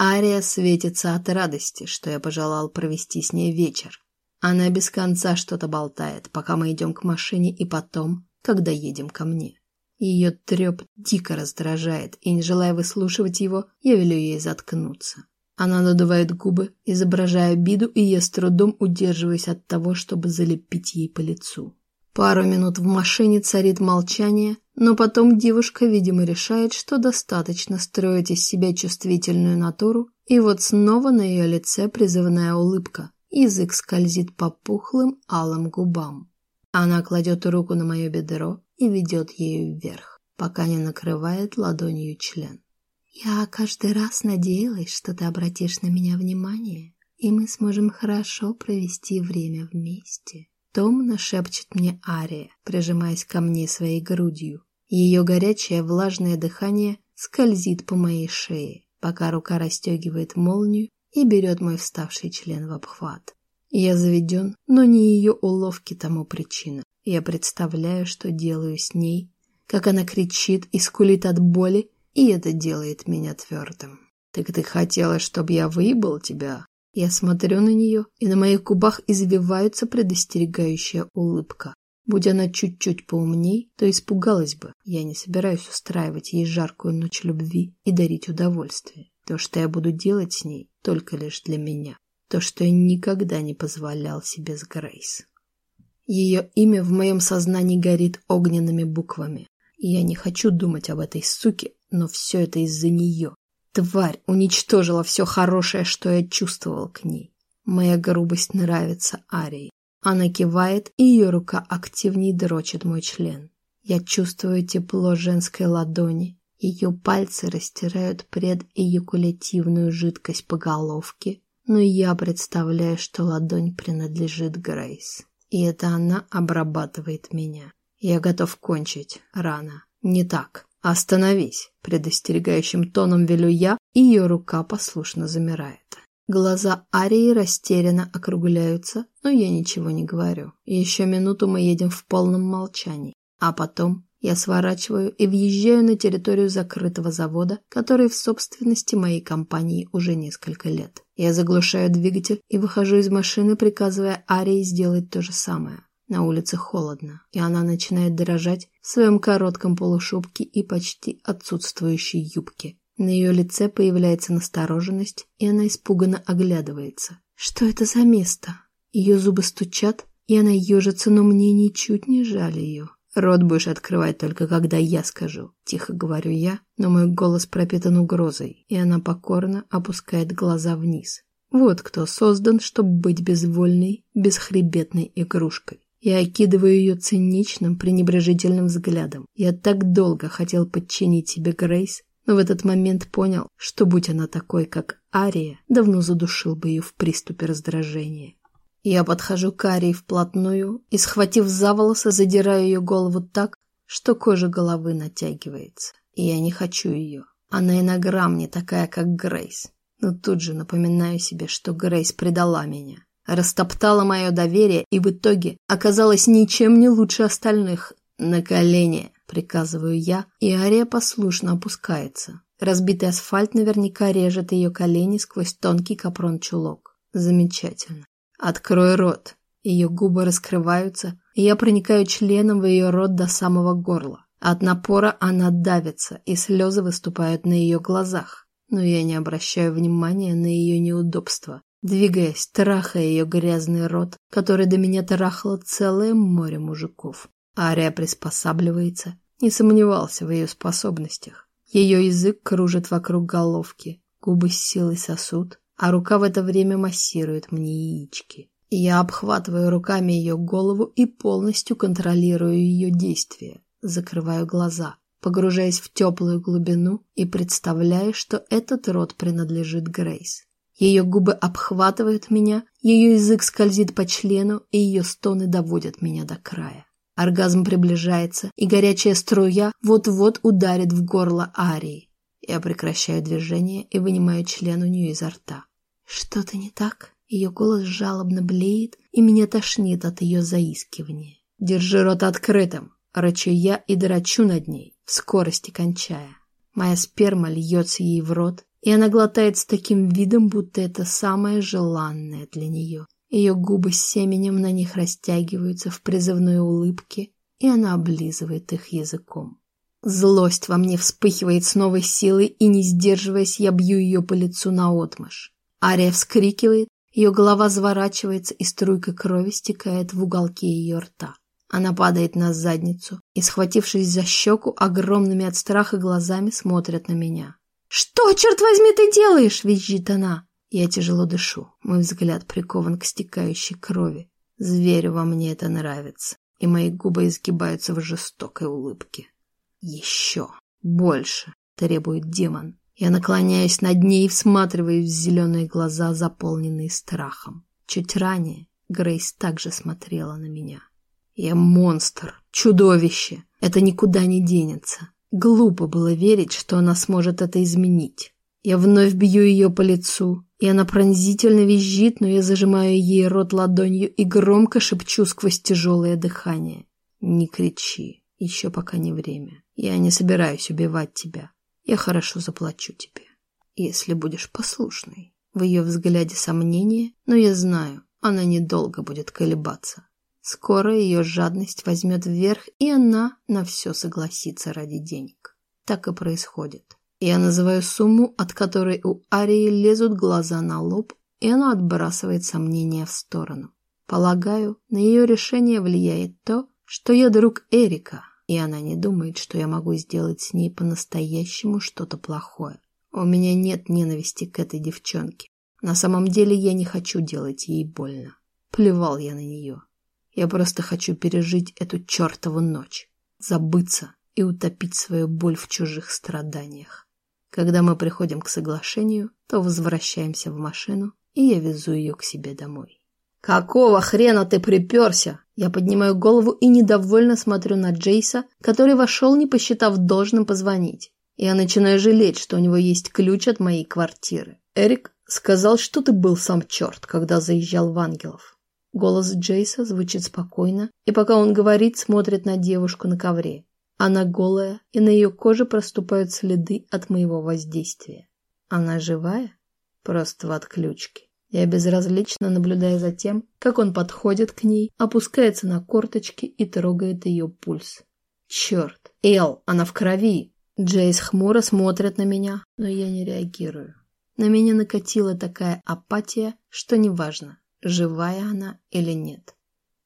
Ария светится от радости, что я пожелал провести с ней вечер. Она без конца что-то болтает, пока мы идем к машине и потом, когда едем ко мне. Ее треп дико раздражает, и, не желая выслушивать его, я велю ей заткнуться. Она надувает губы, изображая обиду, и я с трудом удерживаюсь от того, чтобы залепить ей по лицу. Пару минут в машине царит молчание, Но потом девушка, видимо, решает, что достаточно строить из себя чувствительную натуру, и вот снова на ее лице призывная улыбка. Язык скользит по пухлым алым губам. Она кладет руку на мое бедро и ведет ею вверх, пока не накрывает ладонью член. «Я каждый раз надеялась, что ты обратишь на меня внимание, и мы сможем хорошо провести время вместе», — томно шепчет мне Ария, прижимаясь ко мне своей грудью. Ее горячее влажное дыхание скользит по моей шее, пока рука расстегивает молнию и берет мой вставший член в обхват. Я заведен, но не ее уловки тому причина. Я представляю, что делаю с ней, как она кричит и скулит от боли, и это делает меня твердым. «Так ты хотела, чтобы я выебал тебя?» Я смотрю на нее, и на моих губах извивается предостерегающая улыбка. Будь она чуть-чуть поумней, то испугалась бы. Я не собираюсь устраивать ей жаркую ночь любви и дарить удовольствие. То, что я буду делать с ней, только лишь для меня. То, что я никогда не позволял себе с Грейс. Ее имя в моем сознании горит огненными буквами. Я не хочу думать об этой суке, но все это из-за нее. Тварь уничтожила все хорошее, что я чувствовал к ней. Моя грубость нравится Арии. Она кивает, и ее рука активнее дрочит мой член. Я чувствую тепло женской ладони. Ее пальцы растирают предэякулятивную жидкость по головке, но я представляю, что ладонь принадлежит Грейс. И это она обрабатывает меня. Я готов кончить. Рано. Не так. Остановись. Предостерегающим тоном велю я, и ее рука послушно замирает. Глаза Арии растерянно округляются, но я ничего не говорю. Еще минуту мы едем в полном молчании. А потом я сворачиваю и въезжаю на территорию закрытого завода, который в собственности моей компании уже несколько лет. Я заглушаю двигатель и выхожу из машины, приказывая Арии сделать то же самое. На улице холодно, и она начинает дрожать в своем коротком полушубке и почти отсутствующей юбке. На ее лице появляется настороженность, и она испуганно оглядывается. Что это за место? Ее зубы стучат, и она ежится, но мне ничуть не жаль ее. Рот будешь открывать только когда я скажу. Тихо говорю я, но мой голос пропитан угрозой, и она покорно опускает глаза вниз. Вот кто создан, чтобы быть безвольной, бесхребетной игрушкой. Я окидываю ее циничным, пренебрежительным взглядом. Я так долго хотел подчинить себе Грейс, но в этот момент понял, что будь она такой, как Ария, давно задушил бы ее в приступе раздражения. Я подхожу к Арии вплотную и, схватив за волосы, задираю ее голову так, что кожа головы натягивается. И я не хочу ее. Она и на грамм не такая, как Грейс. Но тут же напоминаю себе, что Грейс предала меня. Растоптала мое доверие и в итоге оказалась ничем не лучше остальных. На колени приказываю я, и Ария послушно опускается. Разбитый асфальт наверняка режет ее колени сквозь тонкий капрон-чулок. Замечательно. Открой рот. Ее губы раскрываются, и я проникаю членом в ее рот до самого горла. От напора она давится, и слезы выступают на ее глазах. Но я не обращаю внимания на ее неудобства, двигаясь, трахая ее грязный рот, который до меня трахало целое море мужиков. Ария приспосабливается, не сомневался в ее способностях. Ее язык кружит вокруг головки, губы с силой сосут, а рука в это время массирует мне яички. Я обхватываю руками ее голову и полностью контролирую ее действия, закрываю глаза, погружаясь в теплую глубину и представляя, что этот рот принадлежит Грейс. Ее губы обхватывают меня, ее язык скользит по члену, и ее стоны доводят меня до края. Оргазм приближается, и горячая струя вот-вот ударит в горло Арии. Я прекращаю движение и вынимаю член у нее изо рта. Что-то не так? Ее голос жалобно блеет, и меня тошнит от ее заискивания. Держи рот открытым, рычу я и драчу над ней, в скорости кончая. Моя сперма льется ей в рот, и она глотает с таким видом, будто это самое желанное для нее. Ее губы с семенем на них растягиваются в призывной улыбке, и она облизывает их языком. Злость во мне вспыхивает с новой силой, и, не сдерживаясь, я бью ее по лицу наотмашь. Ария вскрикивает, ее голова заворачивается, и струйка крови стекает в уголке ее рта. Она падает на задницу и, схватившись за щеку, огромными от страха глазами смотрит на меня. «Что, черт возьми, ты делаешь?» – визжит она. Я тяжело дышу. Мой взгляд прикован к стекающей крови. Зверю во мне это нравится, и мои губы изгибаются в жестокой улыбке. «Еще! Больше!» – требует демон. Я наклоняюсь над ней и всматриваюсь в зеленые глаза, заполненные страхом. Чуть ранее Грейс также смотрела на меня. Я монстр, чудовище. Это никуда не денется. Глупо было верить, что она сможет это изменить. Я вновь бью ее по лицу, и она пронзительно визжит, но я зажимаю ей рот ладонью и громко шепчу сквозь тяжелое дыхание. «Не кричи, еще пока не время. Я не собираюсь убивать тебя. Я хорошо заплачу тебе, если будешь послушной». В ее взгляде сомнение, но я знаю, она недолго будет колебаться. Скоро ее жадность возьмет вверх, и она на все согласится ради денег. Так и происходит. Я называю сумму, от которой у Арии лезут глаза на лоб, и она отбрасывает сомнения в сторону. Полагаю, на ее решение влияет то, что я друг Эрика, и она не думает, что я могу сделать с ней по-настоящему что-то плохое. У меня нет ненависти к этой девчонке. На самом деле я не хочу делать ей больно. Плевал я на нее. Я просто хочу пережить эту чертову ночь, забыться и утопить свою боль в чужих страданиях. Когда мы приходим к соглашению, то возвращаемся в машину, и я везу ее к себе домой. «Какого хрена ты приперся?» Я поднимаю голову и недовольно смотрю на Джейса, который вошел, не посчитав должным позвонить. Я начинаю жалеть, что у него есть ключ от моей квартиры. Эрик сказал, что ты был сам черт, когда заезжал в Ангелов. Голос Джейса звучит спокойно, и пока он говорит, смотрит на девушку на ковре. Она голая, и на ее коже проступают следы от моего воздействия. Она живая? Просто в отключке. Я безразлично наблюдаю за тем, как он подходит к ней, опускается на корточки и трогает ее пульс. Черт! Эл, она в крови! Джейс хмуро смотрит на меня, но я не реагирую. На меня накатила такая апатия, что неважно, живая она или нет.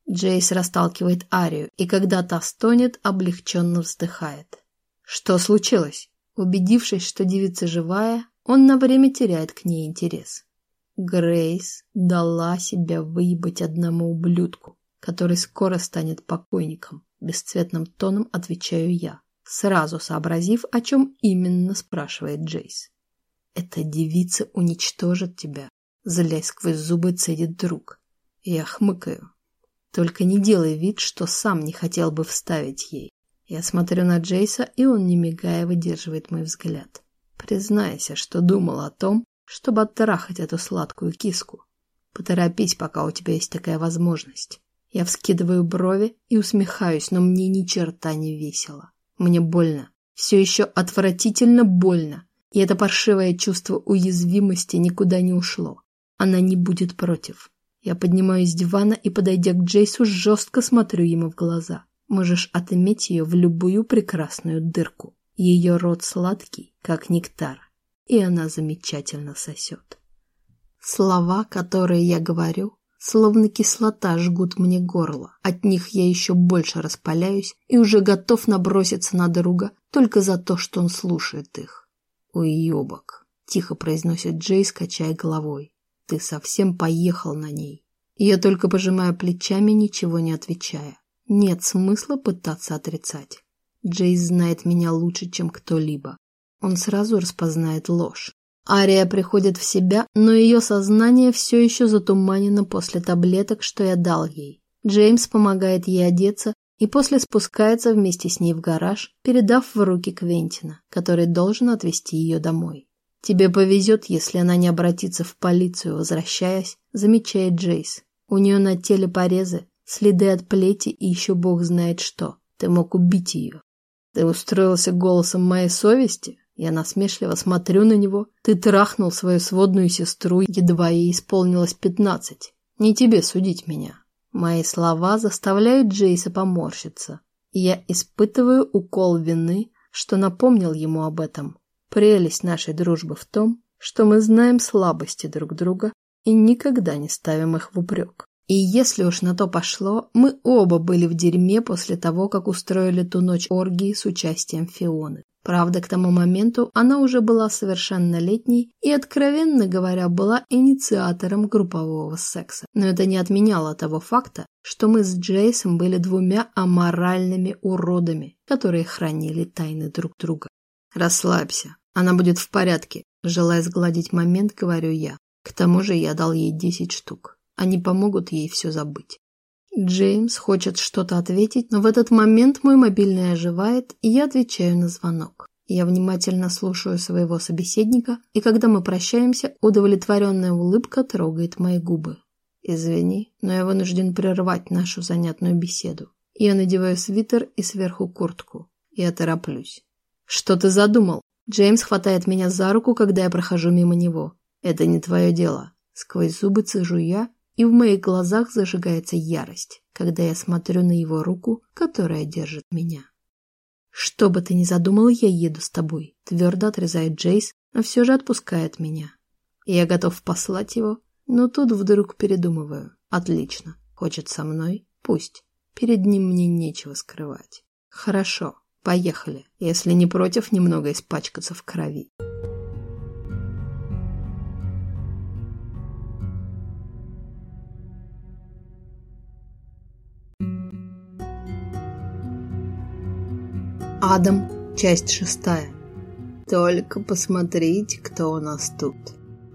Джейс расталкивает Арию, и когда та стонет, облегченно вздыхает. Что случилось? Убедившись, что девица живая, он на время теряет к ней интерес. Грейс дала себя выебать одному ублюдку, который скоро станет покойником. Бесцветным тоном отвечаю я, сразу сообразив, о чем именно спрашивает Джейс. «Эта девица уничтожит тебя», Злясь сквозь зубы, цедит друг. Я хмыкаю. Только не делай вид, что сам не хотел бы вставить ей. Я смотрю на Джейса, и он, не мигая, выдерживает мой взгляд. Признайся, что думал о том, чтобы оттрахать эту сладкую киску. Поторопись, пока у тебя есть такая возможность. Я вскидываю брови и усмехаюсь, но мне ни черта не весело. Мне больно. Все еще отвратительно больно. И это паршивое чувство уязвимости никуда не ушло. Она не будет против. Я поднимаюсь с дивана и, подойдя к Джейсу, жестко смотрю ему в глаза. Можешь отыметь ее в любую прекрасную дырку. Ее рот сладкий, как нектар, и она замечательно сосет. Слова, которые я говорю, словно кислота жгут мне горло. От них я еще больше распаляюсь и уже готов наброситься на друга только за то, что он слушает их. «Уебок», — тихо произносит Джейс, качая головой. Ты совсем поехал на ней. Я только пожимаю плечами, ничего не отвечая. Нет смысла пытаться отрицать. Джейс знает меня лучше, чем кто-либо. Он сразу распознает ложь. Ария приходит в себя, но ее сознание все еще затуманено после таблеток, что я дал ей. Джеймс помогает ей одеться и после спускается вместе с ней в гараж, передав в руки Квентина, который должен отвезти ее домой. «Тебе повезет, если она не обратится в полицию», возвращаясь, замечает Джейс. «У нее на теле порезы, следы от плети и еще бог знает что. Ты мог убить ее». «Ты устроился голосом моей совести?» Я насмешливо смотрю на него. «Ты трахнул свою сводную сестру, едва ей исполнилось пятнадцать. Не тебе судить меня». Мои слова заставляют Джейса поморщиться. Я испытываю укол вины, что напомнил ему об этом. Прелесть нашей дружбы в том, что мы знаем слабости друг друга и никогда не ставим их в упрек. И если уж на то пошло, мы оба были в дерьме после того, как устроили ту ночь оргии с участием Фионы. Правда, к тому моменту она уже была совершеннолетней и, откровенно говоря, была инициатором группового секса. Но это не отменяло того факта, что мы с Джейсом были двумя аморальными уродами, которые хранили тайны друг друга. «Расслабься, она будет в порядке», желая сгладить момент, говорю я. К тому же я дал ей десять штук. Они помогут ей все забыть. Джеймс хочет что-то ответить, но в этот момент мой мобильный оживает, и я отвечаю на звонок. Я внимательно слушаю своего собеседника, и когда мы прощаемся, удовлетворенная улыбка трогает мои губы. Извини, но я вынужден прервать нашу занятную беседу. Я надеваю свитер и сверху куртку. Я тороплюсь. Что ты задумал? Джеймс хватает меня за руку, когда я прохожу мимо него. Это не твое дело. Сквозь зубы цежу я, и в моих глазах зажигается ярость, когда я смотрю на его руку, которая держит меня. «Что бы ты ни задумал, я еду с тобой», — твердо отрезает Джейс, но все же отпускает меня. Я готов послать его, но тут вдруг передумываю. Отлично. Хочет со мной? Пусть. Перед ним мне нечего скрывать. Хорошо. Поехали. Если не против, немного испачкаться в крови. Адам, часть шестая. Только посмотрите, кто у нас тут.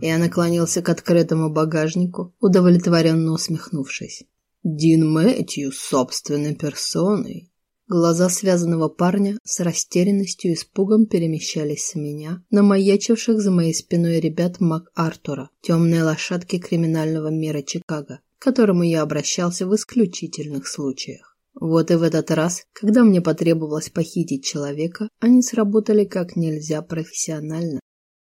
Я наклонился к открытому багажнику, удовлетворенно усмехнувшись. Дин Мэтью собственной персоной. Глаза связанного парня с растерянностью и испугом перемещались с меня на маячивших за моей спиной ребят МакАртура, темные лошадки криминального мира Чикаго, к которому я обращался в исключительных случаях. Вот и в этот раз, когда мне потребовалось похитить человека, они сработали как нельзя профессионально.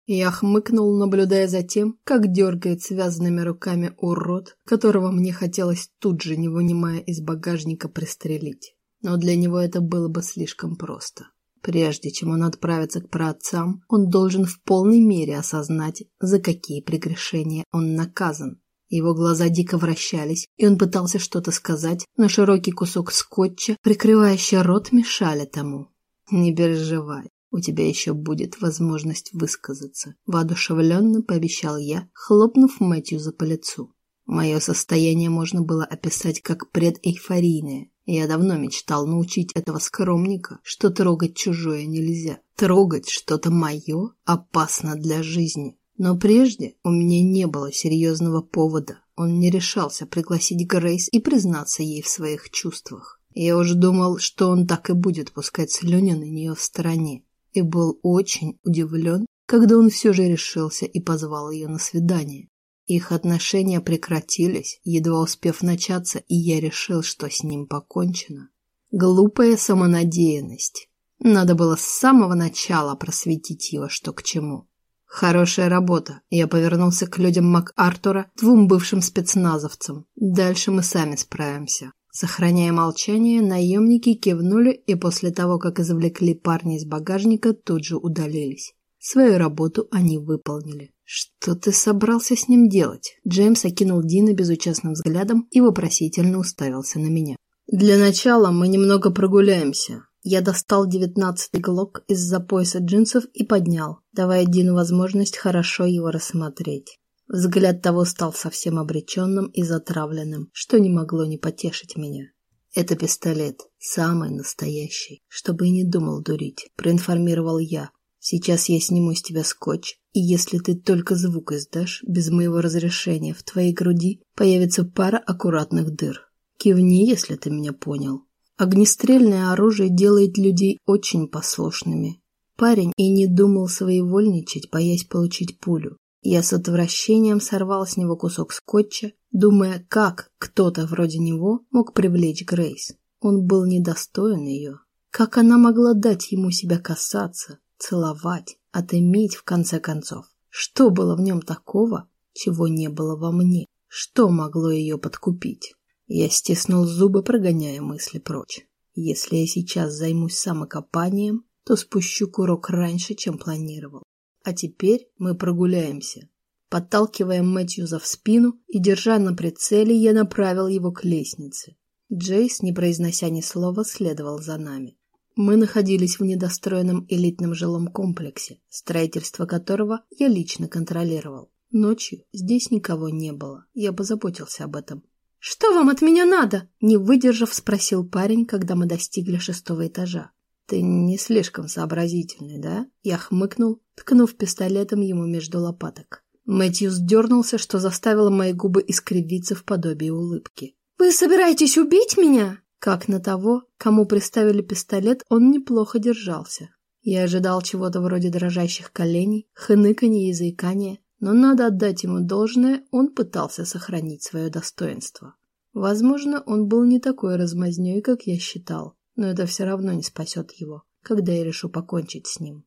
Я хмыкнул, наблюдая за тем, как дергает связанными руками урод, которого мне хотелось тут же, не вынимая из багажника, пристрелить. Но для него это было бы слишком просто. Прежде чем он отправится к праотцам, он должен в полной мере осознать, за какие прегрешения он наказан. Его глаза дико вращались, и он пытался что-то сказать, но широкий кусок скотча, прикрывающий рот, мешали тому. «Не переживай, у тебя еще будет возможность высказаться», – воодушевленно пообещал я, хлопнув Мэтью по лицу. Мое состояние можно было описать как предэйфорийное. Я давно мечтал научить этого скромника, что трогать чужое нельзя. Трогать что-то мое опасно для жизни. Но прежде у меня не было серьезного повода. Он не решался пригласить Грейс и признаться ей в своих чувствах. Я уже думал, что он так и будет пускать слюни на нее в стороне. И был очень удивлен, когда он все же решился и позвал ее на свидание. Их отношения прекратились, едва успев начаться, и я решил, что с ним покончено. Глупая самонадеянность. Надо было с самого начала просветить его, что к чему. Хорошая работа. Я повернулся к людям МакАртура, двум бывшим спецназовцам. Дальше мы сами справимся. Сохраняя молчание, наемники кивнули и после того, как извлекли парня из багажника, тут же удалились. Свою работу они выполнили. «Что ты собрался с ним делать?» Джеймс окинул Дина безучастным взглядом и вопросительно уставился на меня. «Для начала мы немного прогуляемся. Я достал девятнадцатый глок из-за пояса джинсов и поднял, давая Дину возможность хорошо его рассмотреть. Взгляд того стал совсем обреченным и затравленным, что не могло не потешить меня. «Это пистолет, самый настоящий, чтобы и не думал дурить», – проинформировал я. «Сейчас я сниму с тебя скотч, и если ты только звук издашь, без моего разрешения в твоей груди появится пара аккуратных дыр. Кивни, если ты меня понял». Огнестрельное оружие делает людей очень послушными. Парень и не думал своевольничать, боясь получить пулю. Я с отвращением сорвал с него кусок скотча, думая, как кто-то вроде него мог привлечь Грейс. Он был недостоин ее. Как она могла дать ему себя касаться, целовать, отыметь в конце концов? Что было в нем такого, чего не было во мне? Что могло ее подкупить? Я стиснул зубы, прогоняя мысли прочь. Если я сейчас займусь самокопанием, то спущу курок раньше, чем планировал. А теперь мы прогуляемся. Подталкивая Мэтьюза в спину и держа на прицеле, я направил его к лестнице. Джейс, не произнося ни слова, следовал за нами. Мы находились в недостроенном элитном жилом комплексе, строительство которого я лично контролировал. Ночью здесь никого не было, я позаботился об этом. «Что вам от меня надо?» – не выдержав, спросил парень, когда мы достигли шестого этажа. «Ты не слишком сообразительный, да?» Я хмыкнул, ткнув пистолетом ему между лопаток. Мэтьюс дернулся, что заставило мои губы искривиться в подобии улыбки. «Вы собираетесь убить меня?» Как на того, кому приставили пистолет, он неплохо держался. Я ожидал чего-то вроде дрожащих коленей, хныканья и заикания, но надо отдать ему должное, он пытался сохранить свое достоинство. Возможно, он был не такой размазнёй, как я считал, но это все равно не спасет его, когда я решу покончить с ним.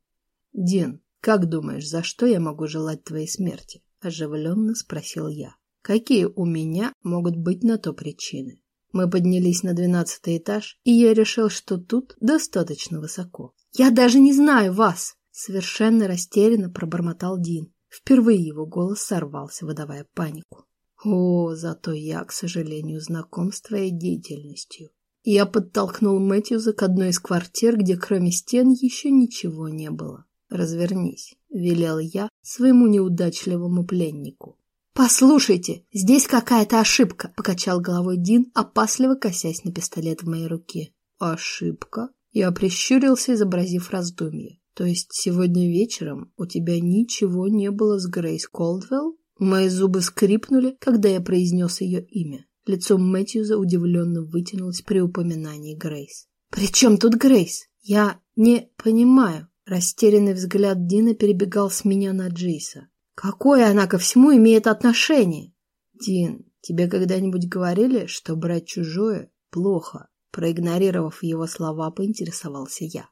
«Дин, как думаешь, за что я могу желать твоей смерти?» – оживленно спросил я. «Какие у меня могут быть на то причины?» Мы поднялись на двенадцатый этаж, и я решил, что тут достаточно высоко. «Я даже не знаю вас!» – совершенно растерянно пробормотал Дин. Впервые его голос сорвался, выдавая панику. О, зато я, к сожалению, знаком с твоей деятельностью. Я подтолкнул Мэтьюза к одной из квартир, где кроме стен еще ничего не было. «Развернись», — велел я своему неудачливому пленнику. «Послушайте, здесь какая-то ошибка», — покачал головой Дин, опасливо косясь на пистолет в моей руке. «Ошибка?» Я прищурился, изобразив раздумье. То есть сегодня вечером у тебя ничего не было с Грейс Колдвелл? Мои зубы скрипнули, когда я произнес ее имя. Лицо Мэтьюза удивленно вытянулось при упоминании Грейс. «При чем тут Грейс? Я не понимаю». Растерянный взгляд Дина перебегал с меня на Джейса. «Какое она ко всему имеет отношение?» «Дин, тебе когда-нибудь говорили, что брать чужое плохо?» Проигнорировав его слова, поинтересовался я.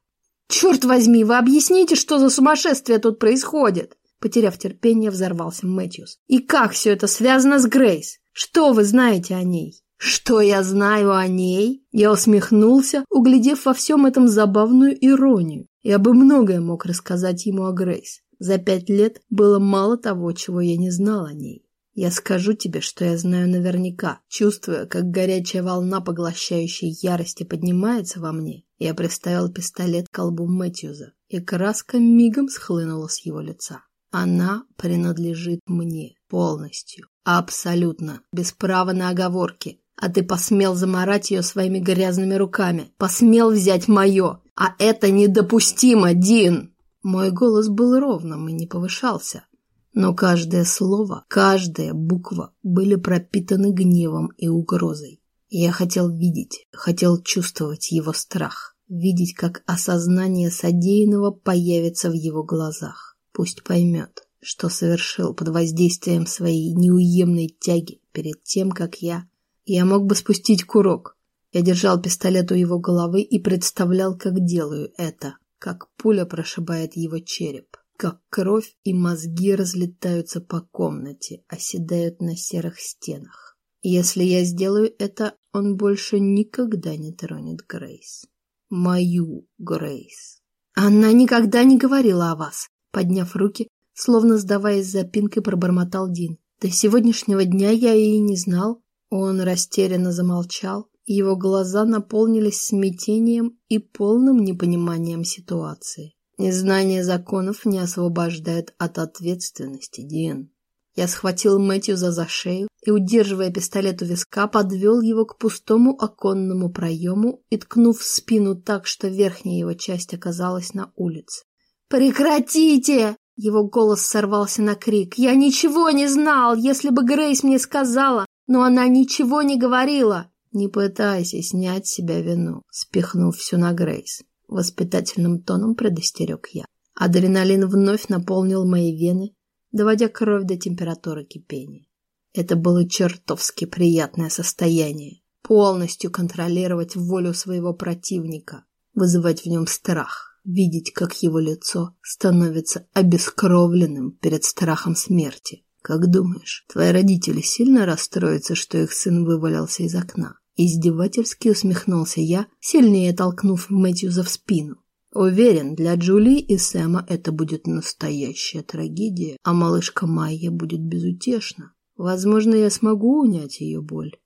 «Черт возьми, вы объясните, что за сумасшествие тут происходит?» Потеряв терпение, взорвался Мэтьюс. «И как все это связано с Грейс? Что вы знаете о ней?» «Что я знаю о ней?» Я усмехнулся, углядев во всем этом забавную иронию. Я бы многое мог рассказать ему о Грейс. За пять лет было мало того, чего я не знал о ней. Я скажу тебе, что я знаю наверняка, чувствуя, как горячая волна поглощающей ярости поднимается во мне. Я приставил пистолет к колбу Мэтьюза, и краска мигом схлынула с его лица. Она принадлежит мне полностью, абсолютно, без права на оговорки. А ты посмел заморать ее своими грязными руками, посмел взять мое, а это недопустимо, Дин!» Мой голос был ровным и не повышался, но каждое слово, каждая буква были пропитаны гневом и угрозой. Я хотел видеть, хотел чувствовать его страх, видеть, как осознание содеянного появится в его глазах. Пусть поймет, что совершил под воздействием своей неуемной тяги перед тем, как я... Я мог бы спустить курок. Я держал пистолет у его головы и представлял, как делаю это, как пуля прошибает его череп как кровь и мозги разлетаются по комнате, оседают на серых стенах. Если я сделаю это, он больше никогда не тронет Грейс. Мою Грейс. Она никогда не говорила о вас. Подняв руки, словно сдаваясь запинкой, пробормотал Дин. До сегодняшнего дня я и не знал. Он растерянно замолчал, его глаза наполнились смятением и полным непониманием ситуации. Незнание законов не освобождает от ответственности, Дин. Я схватил Мэтью за шею и, удерживая пистолет у виска, подвел его к пустому оконному проему и ткнув в спину так, что верхняя его часть оказалась на улице. «Прекратите!» Его голос сорвался на крик. «Я ничего не знал, если бы Грейс мне сказала, но она ничего не говорила!» «Не пытайся снять с себя вину», спихнув все на Грейс. Воспитательным тоном предостерег я. Адреналин вновь наполнил мои вены, доводя кровь до температуры кипения. Это было чертовски приятное состояние. Полностью контролировать волю своего противника, вызывать в нем страх, видеть, как его лицо становится обескровленным перед страхом смерти. Как думаешь, твои родители сильно расстроятся, что их сын вывалился из окна? Издевательски усмехнулся я, сильнее толкнув Мэтьюза в спину. Уверен, для Джули и Сэма это будет настоящая трагедия, а малышка Майя будет безутешна. Возможно, я смогу унять ее боль.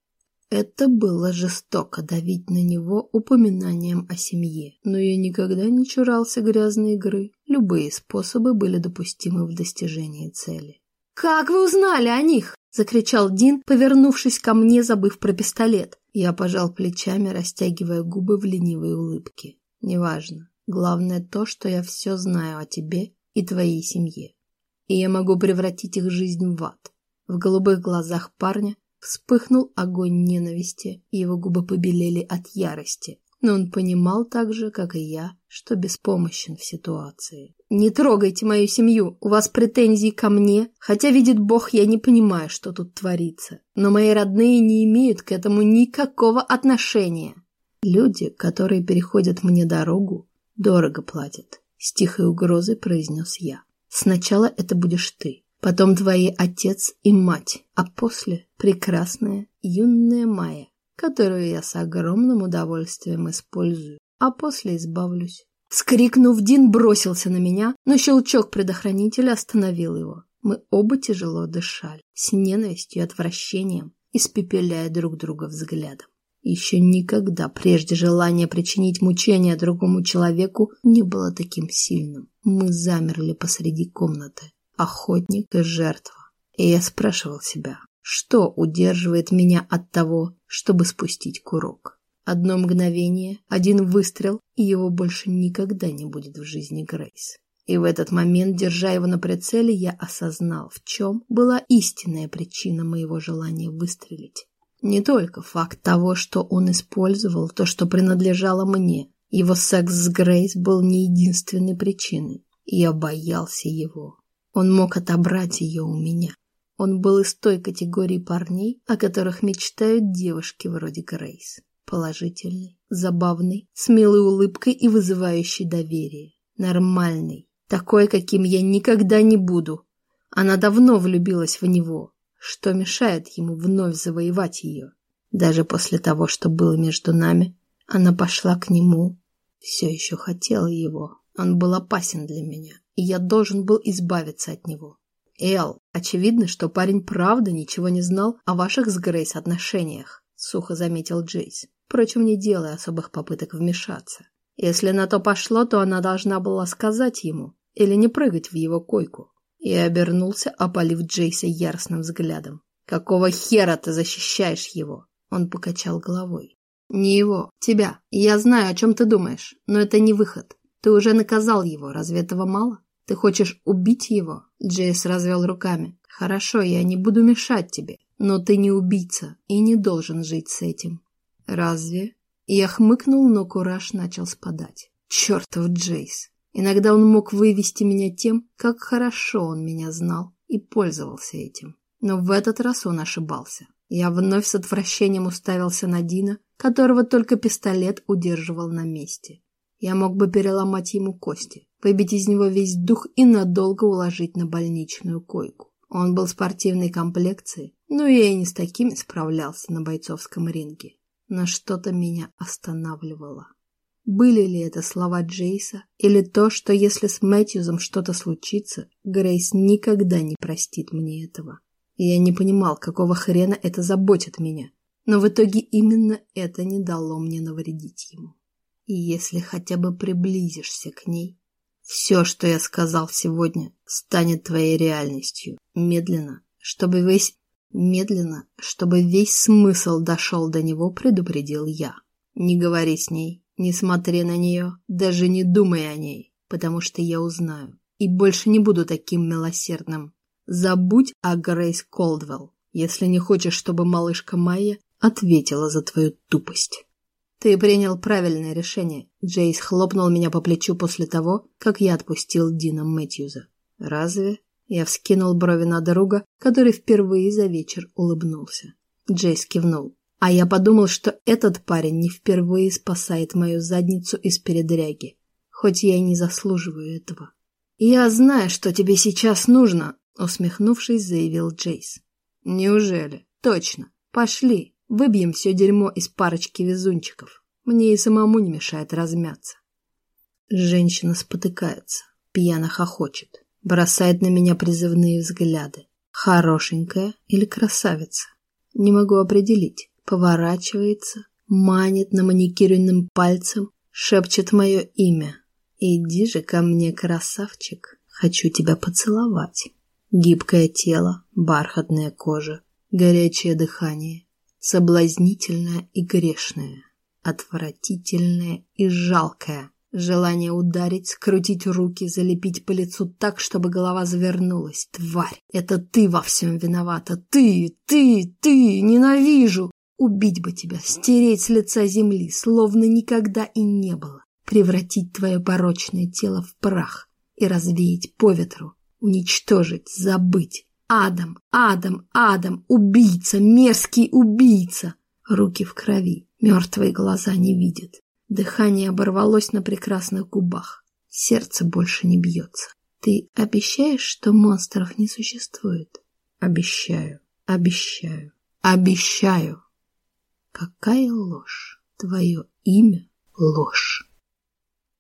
Это было жестоко давить на него упоминанием о семье, но я никогда не чурался грязной игры. Любые способы были допустимы в достижении цели. «Как вы узнали о них?» — закричал Дин, повернувшись ко мне, забыв про пистолет. Я пожал плечами, растягивая губы в ленивой улыбке. «Неважно. Главное то, что я все знаю о тебе и твоей семье. И я могу превратить их жизнь в ад». В голубых глазах парня Вспыхнул огонь ненависти, и его губы побелели от ярости. Но он понимал так же, как и я, что беспомощен в ситуации. «Не трогайте мою семью! У вас претензии ко мне, хотя, видит Бог, я не понимаю, что тут творится. Но мои родные не имеют к этому никакого отношения!» «Люди, которые переходят мне дорогу, дорого платят», — с тихой угрозой произнес я. «Сначала это будешь ты, потом твои отец и мать, а после прекрасная юная Майя, которую я с огромным удовольствием использую, а после избавлюсь. Вскрикнув, Дин бросился на меня, но щелчок предохранителя остановил его. Мы оба тяжело дышали, с ненавистью и отвращением, испепеляя друг друга взглядом. Еще никогда прежде желание причинить мучение другому человеку не было таким сильным. Мы замерли посреди комнаты, охотник и жертва. И я спрашивал себя, что удерживает меня от того, чтобы спустить курок. Одно мгновение, один выстрел, и его больше никогда не будет в жизни Грейс. И в этот момент, держа его на прицеле, я осознал, в чем была истинная причина моего желания выстрелить. Не только факт того, что он использовал то, что принадлежало мне. Его секс с Грейс был не единственной причиной. Я боялся его. Он мог отобрать ее у меня. Он был из той категории парней, о которых мечтают девушки вроде Грейс. Положительный, забавный, с милой улыбкой и вызывающий доверие. Нормальный, такой, каким я никогда не буду. Она давно влюбилась в него. Что мешает ему вновь завоевать ее? Даже после того, что было между нами, она пошла к нему. Все еще хотела его. Он был опасен для меня и я должен был избавиться от него. Эл, очевидно, что парень правда ничего не знал о ваших с Грейс отношениях, сухо заметил Джейс, впрочем, не делая особых попыток вмешаться. Если на то пошло, то она должна была сказать ему или не прыгать в его койку. И обернулся, опалив Джейса яростным взглядом. «Какого хера ты защищаешь его?» Он покачал головой. «Не его, тебя. Я знаю, о чем ты думаешь, но это не выход. Ты уже наказал его, разве этого мало?» Ты хочешь убить его? Джейс развел руками. Хорошо, я не буду мешать тебе, но ты не убийца и не должен жить с этим. Разве? Я хмыкнул, но кураж начал спадать. Чертов Джейс. Иногда он мог вывести меня тем, как хорошо он меня знал и пользовался этим. Но в этот раз он ошибался. Я вновь с отвращением уставился на Дина, которого только пистолет удерживал на месте. Я мог бы переломать ему кости, выбить из него весь дух и надолго уложить на больничную койку. Он был спортивной комплекции, но я и не с такими справлялся на бойцовском ринге. Но что-то меня останавливало. Были ли это слова Джейса, или то, что если с Мэтьюзом что-то случится, Грейс никогда не простит мне этого? я не понимал, какого хрена это заботит меня, но в итоге именно это не дало мне навредить ему. И если хотя бы приблизишься к ней, все, что я сказал сегодня, станет твоей реальностью. Медленно, чтобы весь... Медленно, чтобы весь смысл дошел до него, предупредил я. Не говори с ней, не смотри на нее, даже не думай о ней, потому что я узнаю. И больше не буду таким милосердным. Забудь о Грейс Колдвелл, если не хочешь, чтобы малышка Майя ответила за твою тупость. «Ты принял правильное решение», — Джейс хлопнул меня по плечу после того, как я отпустил Дина Мэтьюза. «Разве?» Я вскинул брови на друга, который впервые за вечер улыбнулся. Джейс кивнул. А я подумал, что этот парень не впервые спасает мою задницу из передряги, хоть я и не заслуживаю этого. «Я знаю, что тебе сейчас нужно», — усмехнувшись, заявил Джейс. «Неужели? Точно. Пошли». Выбьем все дерьмо из парочки везунчиков. Мне и самому не мешает размяться. Женщина спотыкается, пьяно хохочет, бросает на меня призывные взгляды. Хорошенькая или красавица? Не могу определить. Поворачивается, манит на маникюренным пальцем, шепчет мое имя. «Иди же ко мне, красавчик, хочу тебя поцеловать». Гибкое тело, бархатная кожа, горячее дыхание, соблазнительное и грешное, отвратительное и жалкое. Желание ударить, скрутить руки, залепить по лицу так, чтобы голова завернулась. Тварь, это ты во всем виновата. Ты, ты, ты, ненавижу. Убить бы тебя, стереть с лица земли, словно никогда и не было. Превратить твое порочное тело в прах и развеять по ветру. Уничтожить, забыть. Адам, Адам, Адам, убийца, мерзкий убийца. Руки в крови, мертвые глаза не видят. Дыхание оборвалось на прекрасных губах. Сердце больше не бьется. Ты обещаешь, что монстров не существует? Обещаю, обещаю, обещаю. Какая ложь? Твое имя — ложь.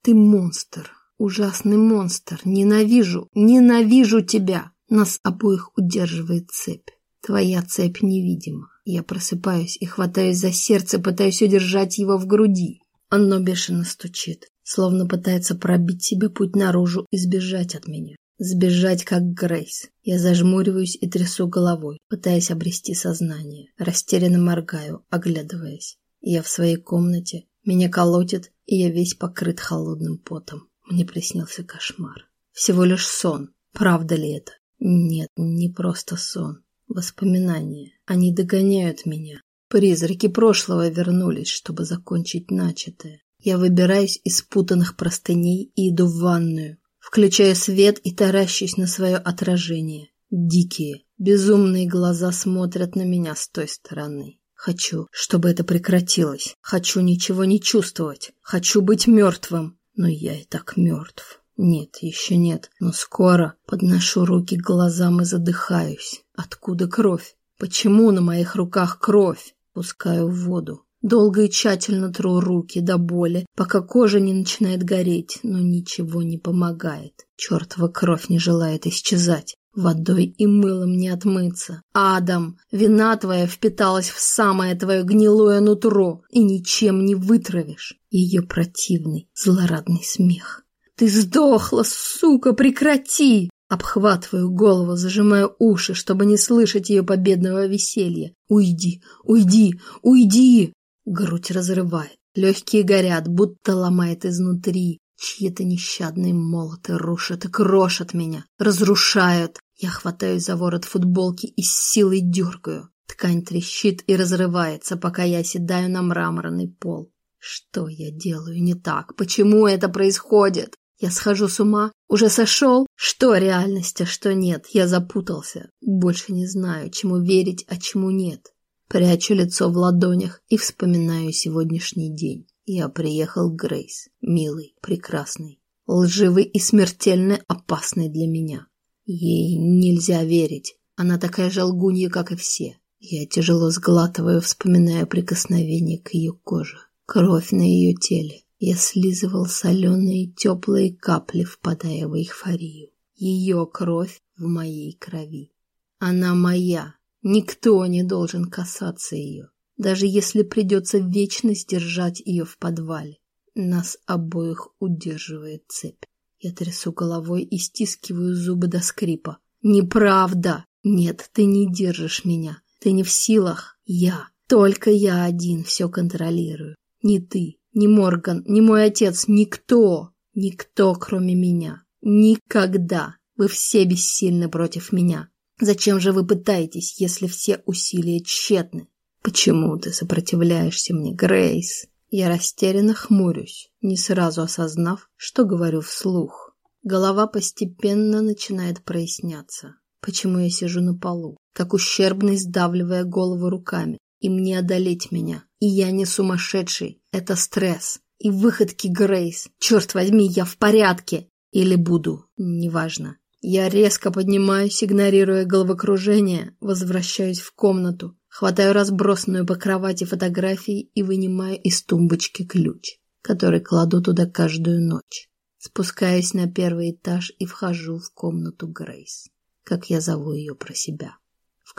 Ты монстр, ужасный монстр. Ненавижу, ненавижу тебя. Нас обоих удерживает цепь. Твоя цепь невидима. Я просыпаюсь и хватаюсь за сердце, пытаюсь удержать его в груди. Оно бешено стучит, словно пытается пробить себе путь наружу и сбежать от меня. Сбежать, как Грейс. Я зажмуриваюсь и трясу головой, пытаясь обрести сознание. Растерянно моргаю, оглядываясь. Я в своей комнате. Меня колотит, и я весь покрыт холодным потом. Мне приснился кошмар. Всего лишь сон. Правда ли это? Нет, не просто сон. Воспоминания. Они догоняют меня. Призраки прошлого вернулись, чтобы закончить начатое. Я выбираюсь из путанных простыней и иду в ванную. Включаю свет и таращусь на свое отражение. Дикие, безумные глаза смотрят на меня с той стороны. Хочу, чтобы это прекратилось. Хочу ничего не чувствовать. Хочу быть мертвым. Но я и так мертв. Нет, еще нет. Но скоро подношу руки к глазам и задыхаюсь. Откуда кровь? Почему на моих руках кровь? Пускаю в воду. Долго и тщательно тру руки до боли, пока кожа не начинает гореть, но ничего не помогает. Чертова кровь не желает исчезать. Водой и мылом не отмыться. Адам, вина твоя впиталась в самое твое гнилое нутро, и ничем не вытравишь ее противный, злорадный смех. Ты сдохла, сука, прекрати! Обхватываю голову, зажимаю уши, чтобы не слышать ее победного веселья. «Уйди! Уйди! Уйди!» Грудь разрывает. Легкие горят, будто ломает изнутри. Чьи-то нещадные молоты рушат и крошат меня, разрушают. Я хватаюсь за ворот футболки и с силой дергаю. Ткань трещит и разрывается, пока я оседаю на мраморный пол. Что я делаю не так? Почему это происходит? Я схожу с ума? Уже сошел? Что реальность, а что нет? Я запутался. Больше не знаю, чему верить, а чему нет. Прячу лицо в ладонях и вспоминаю сегодняшний день. Я приехал к Грейс, милый, прекрасный, лживый и смертельно опасный для меня. Ей нельзя верить. Она такая же лгунья, как и все. Я тяжело сглатываю, вспоминая прикосновение к ее коже, кровь на ее теле, я слизывал соленые теплые капли, впадая в эйфорию. Ее кровь в моей крови. Она моя. Никто не должен касаться ее, даже если придется вечно держать ее в подвале. Нас обоих удерживает цепь. Я трясу головой и стискиваю зубы до скрипа. Неправда! Нет, ты не держишь меня. Ты не в силах. Я. Только я один все контролирую. Не ты. Ни Морган, ни мой отец, никто, никто, кроме меня. Никогда. Вы все бессильны против меня. Зачем же вы пытаетесь, если все усилия тщетны? Почему ты сопротивляешься мне, Грейс? Я растерянно хмурюсь, не сразу осознав, что говорю вслух. Голова постепенно начинает проясняться. Почему я сижу на полу, как ущербный, сдавливая голову руками? Им не одолеть меня. И я не сумасшедший. Это стресс. И выходки Грейс. Черт возьми, я в порядке. Или буду. Неважно. Я резко поднимаюсь, игнорируя головокружение, возвращаюсь в комнату, хватаю разбросанную по кровати фотографии и вынимаю из тумбочки ключ, который кладу туда каждую ночь. Спускаюсь на первый этаж и вхожу в комнату Грейс, как я зову ее про себя.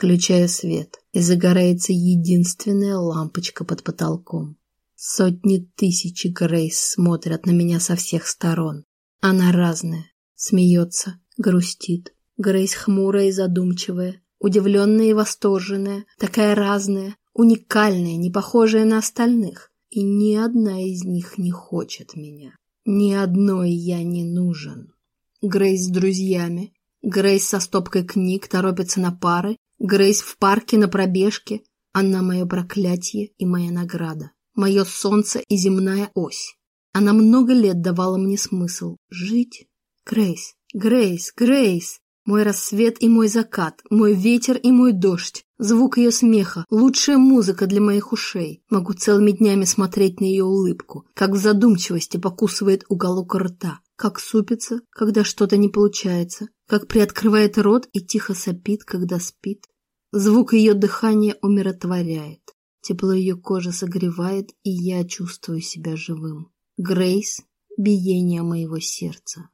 Включаю свет, и загорается единственная лампочка под потолком. Сотни тысяч Грейс смотрят на меня со всех сторон. Она разная, смеется, грустит. Грейс хмурая и задумчивая, удивленная и восторженная, такая разная, уникальная, не похожая на остальных. И ни одна из них не хочет меня. Ни одной я не нужен. Грейс с друзьями, Грейс со стопкой книг торопится на пары, Грейс в парке на пробежке. Она мое проклятие и моя награда, мое солнце и земная ось. Она много лет давала мне смысл жить. Грейс, Грейс, Грейс, мой рассвет и мой закат, мой ветер и мой дождь, звук ее смеха, лучшая музыка для моих ушей. Могу целыми днями смотреть на ее улыбку, как в задумчивости покусывает уголок рта, как супится, когда что-то не получается, как приоткрывает рот и тихо сопит, когда спит. Звук ее дыхания умиротворяет, тепло ее кожи согревает, и я чувствую себя живым. Грейс — биение моего сердца.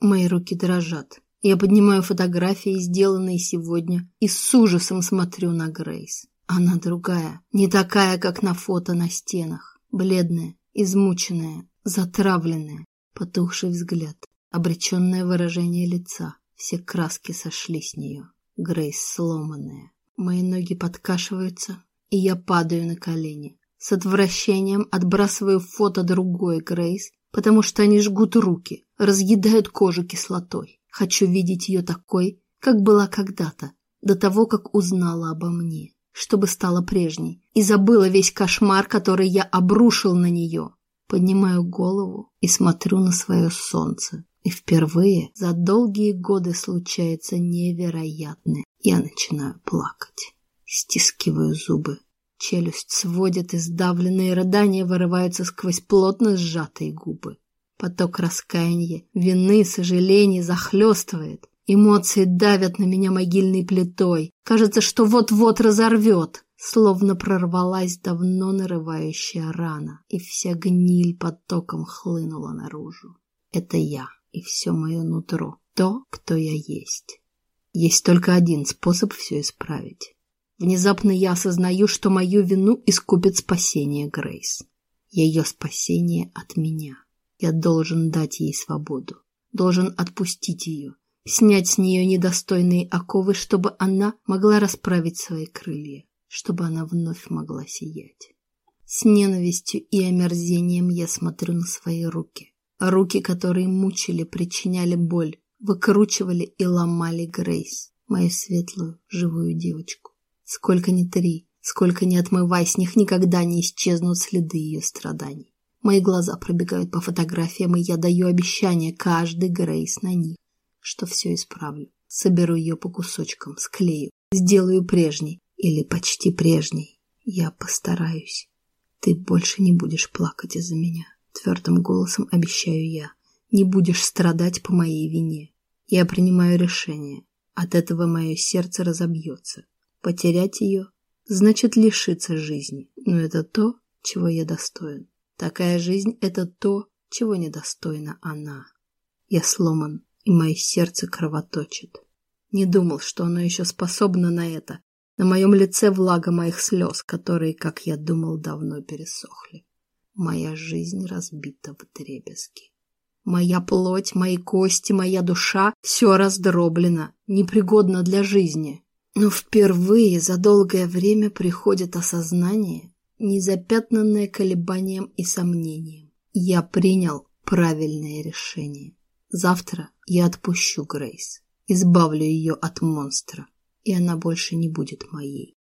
Мои руки дрожат. Я поднимаю фотографии, сделанные сегодня, и с ужасом смотрю на Грейс. Она другая, не такая, как на фото на стенах. Бледная, измученная, затравленная, потухший взгляд, обреченное выражение лица. Все краски сошли с нее. Грейс сломанная. Мои ноги подкашиваются, и я падаю на колени. С отвращением отбрасываю фото другой Грейс, потому что они жгут руки, разъедают кожу кислотой. Хочу видеть ее такой, как была когда-то, до того, как узнала обо мне, чтобы стала прежней, и забыла весь кошмар, который я обрушил на нее. Поднимаю голову и смотрю на свое солнце. И впервые за долгие годы случается невероятное. Я начинаю плакать. Стискиваю зубы. Челюсть сводит, и сдавленные рыдания вырываются сквозь плотно сжатые губы. Поток раскаяния, вины, сожалений захлестывает. Эмоции давят на меня могильной плитой. Кажется, что вот-вот разорвет. Словно прорвалась давно нарывающая рана, и вся гниль потоком хлынула наружу. Это я и все мое нутро, то, кто я есть. Есть только один способ все исправить. Внезапно я осознаю, что мою вину искупит спасение Грейс. Ее спасение от меня. Я должен дать ей свободу, должен отпустить ее, снять с нее недостойные оковы, чтобы она могла расправить свои крылья, чтобы она вновь могла сиять. С ненавистью и омерзением я смотрю на свои руки. Руки, которые мучили, причиняли боль, выкручивали и ломали Грейс, мою светлую, живую девочку. Сколько ни три, сколько ни отмывай, с них никогда не исчезнут следы ее страданий. Мои глаза пробегают по фотографиям, и я даю обещание каждый Грейс на них, что все исправлю. Соберу ее по кусочкам, склею, сделаю прежней или почти прежней. Я постараюсь. Ты больше не будешь плакать из-за меня. Твердым голосом обещаю я. Не будешь страдать по моей вине. Я принимаю решение. От этого мое сердце разобьется. Потерять ее значит лишиться жизни. Но это то, чего я достоин. Такая жизнь — это то, чего недостойна она. Я сломан, и мое сердце кровоточит. Не думал, что оно еще способно на это. На моем лице влага моих слез, которые, как я думал, давно пересохли. Моя жизнь разбита в дребезги. Моя плоть, мои кости, моя душа — все раздроблено, непригодно для жизни. Но впервые за долгое время приходит осознание, незапятнанное колебанием и сомнением. Я принял правильное решение. Завтра я отпущу Грейс, избавлю ее от монстра, и она больше не будет моей.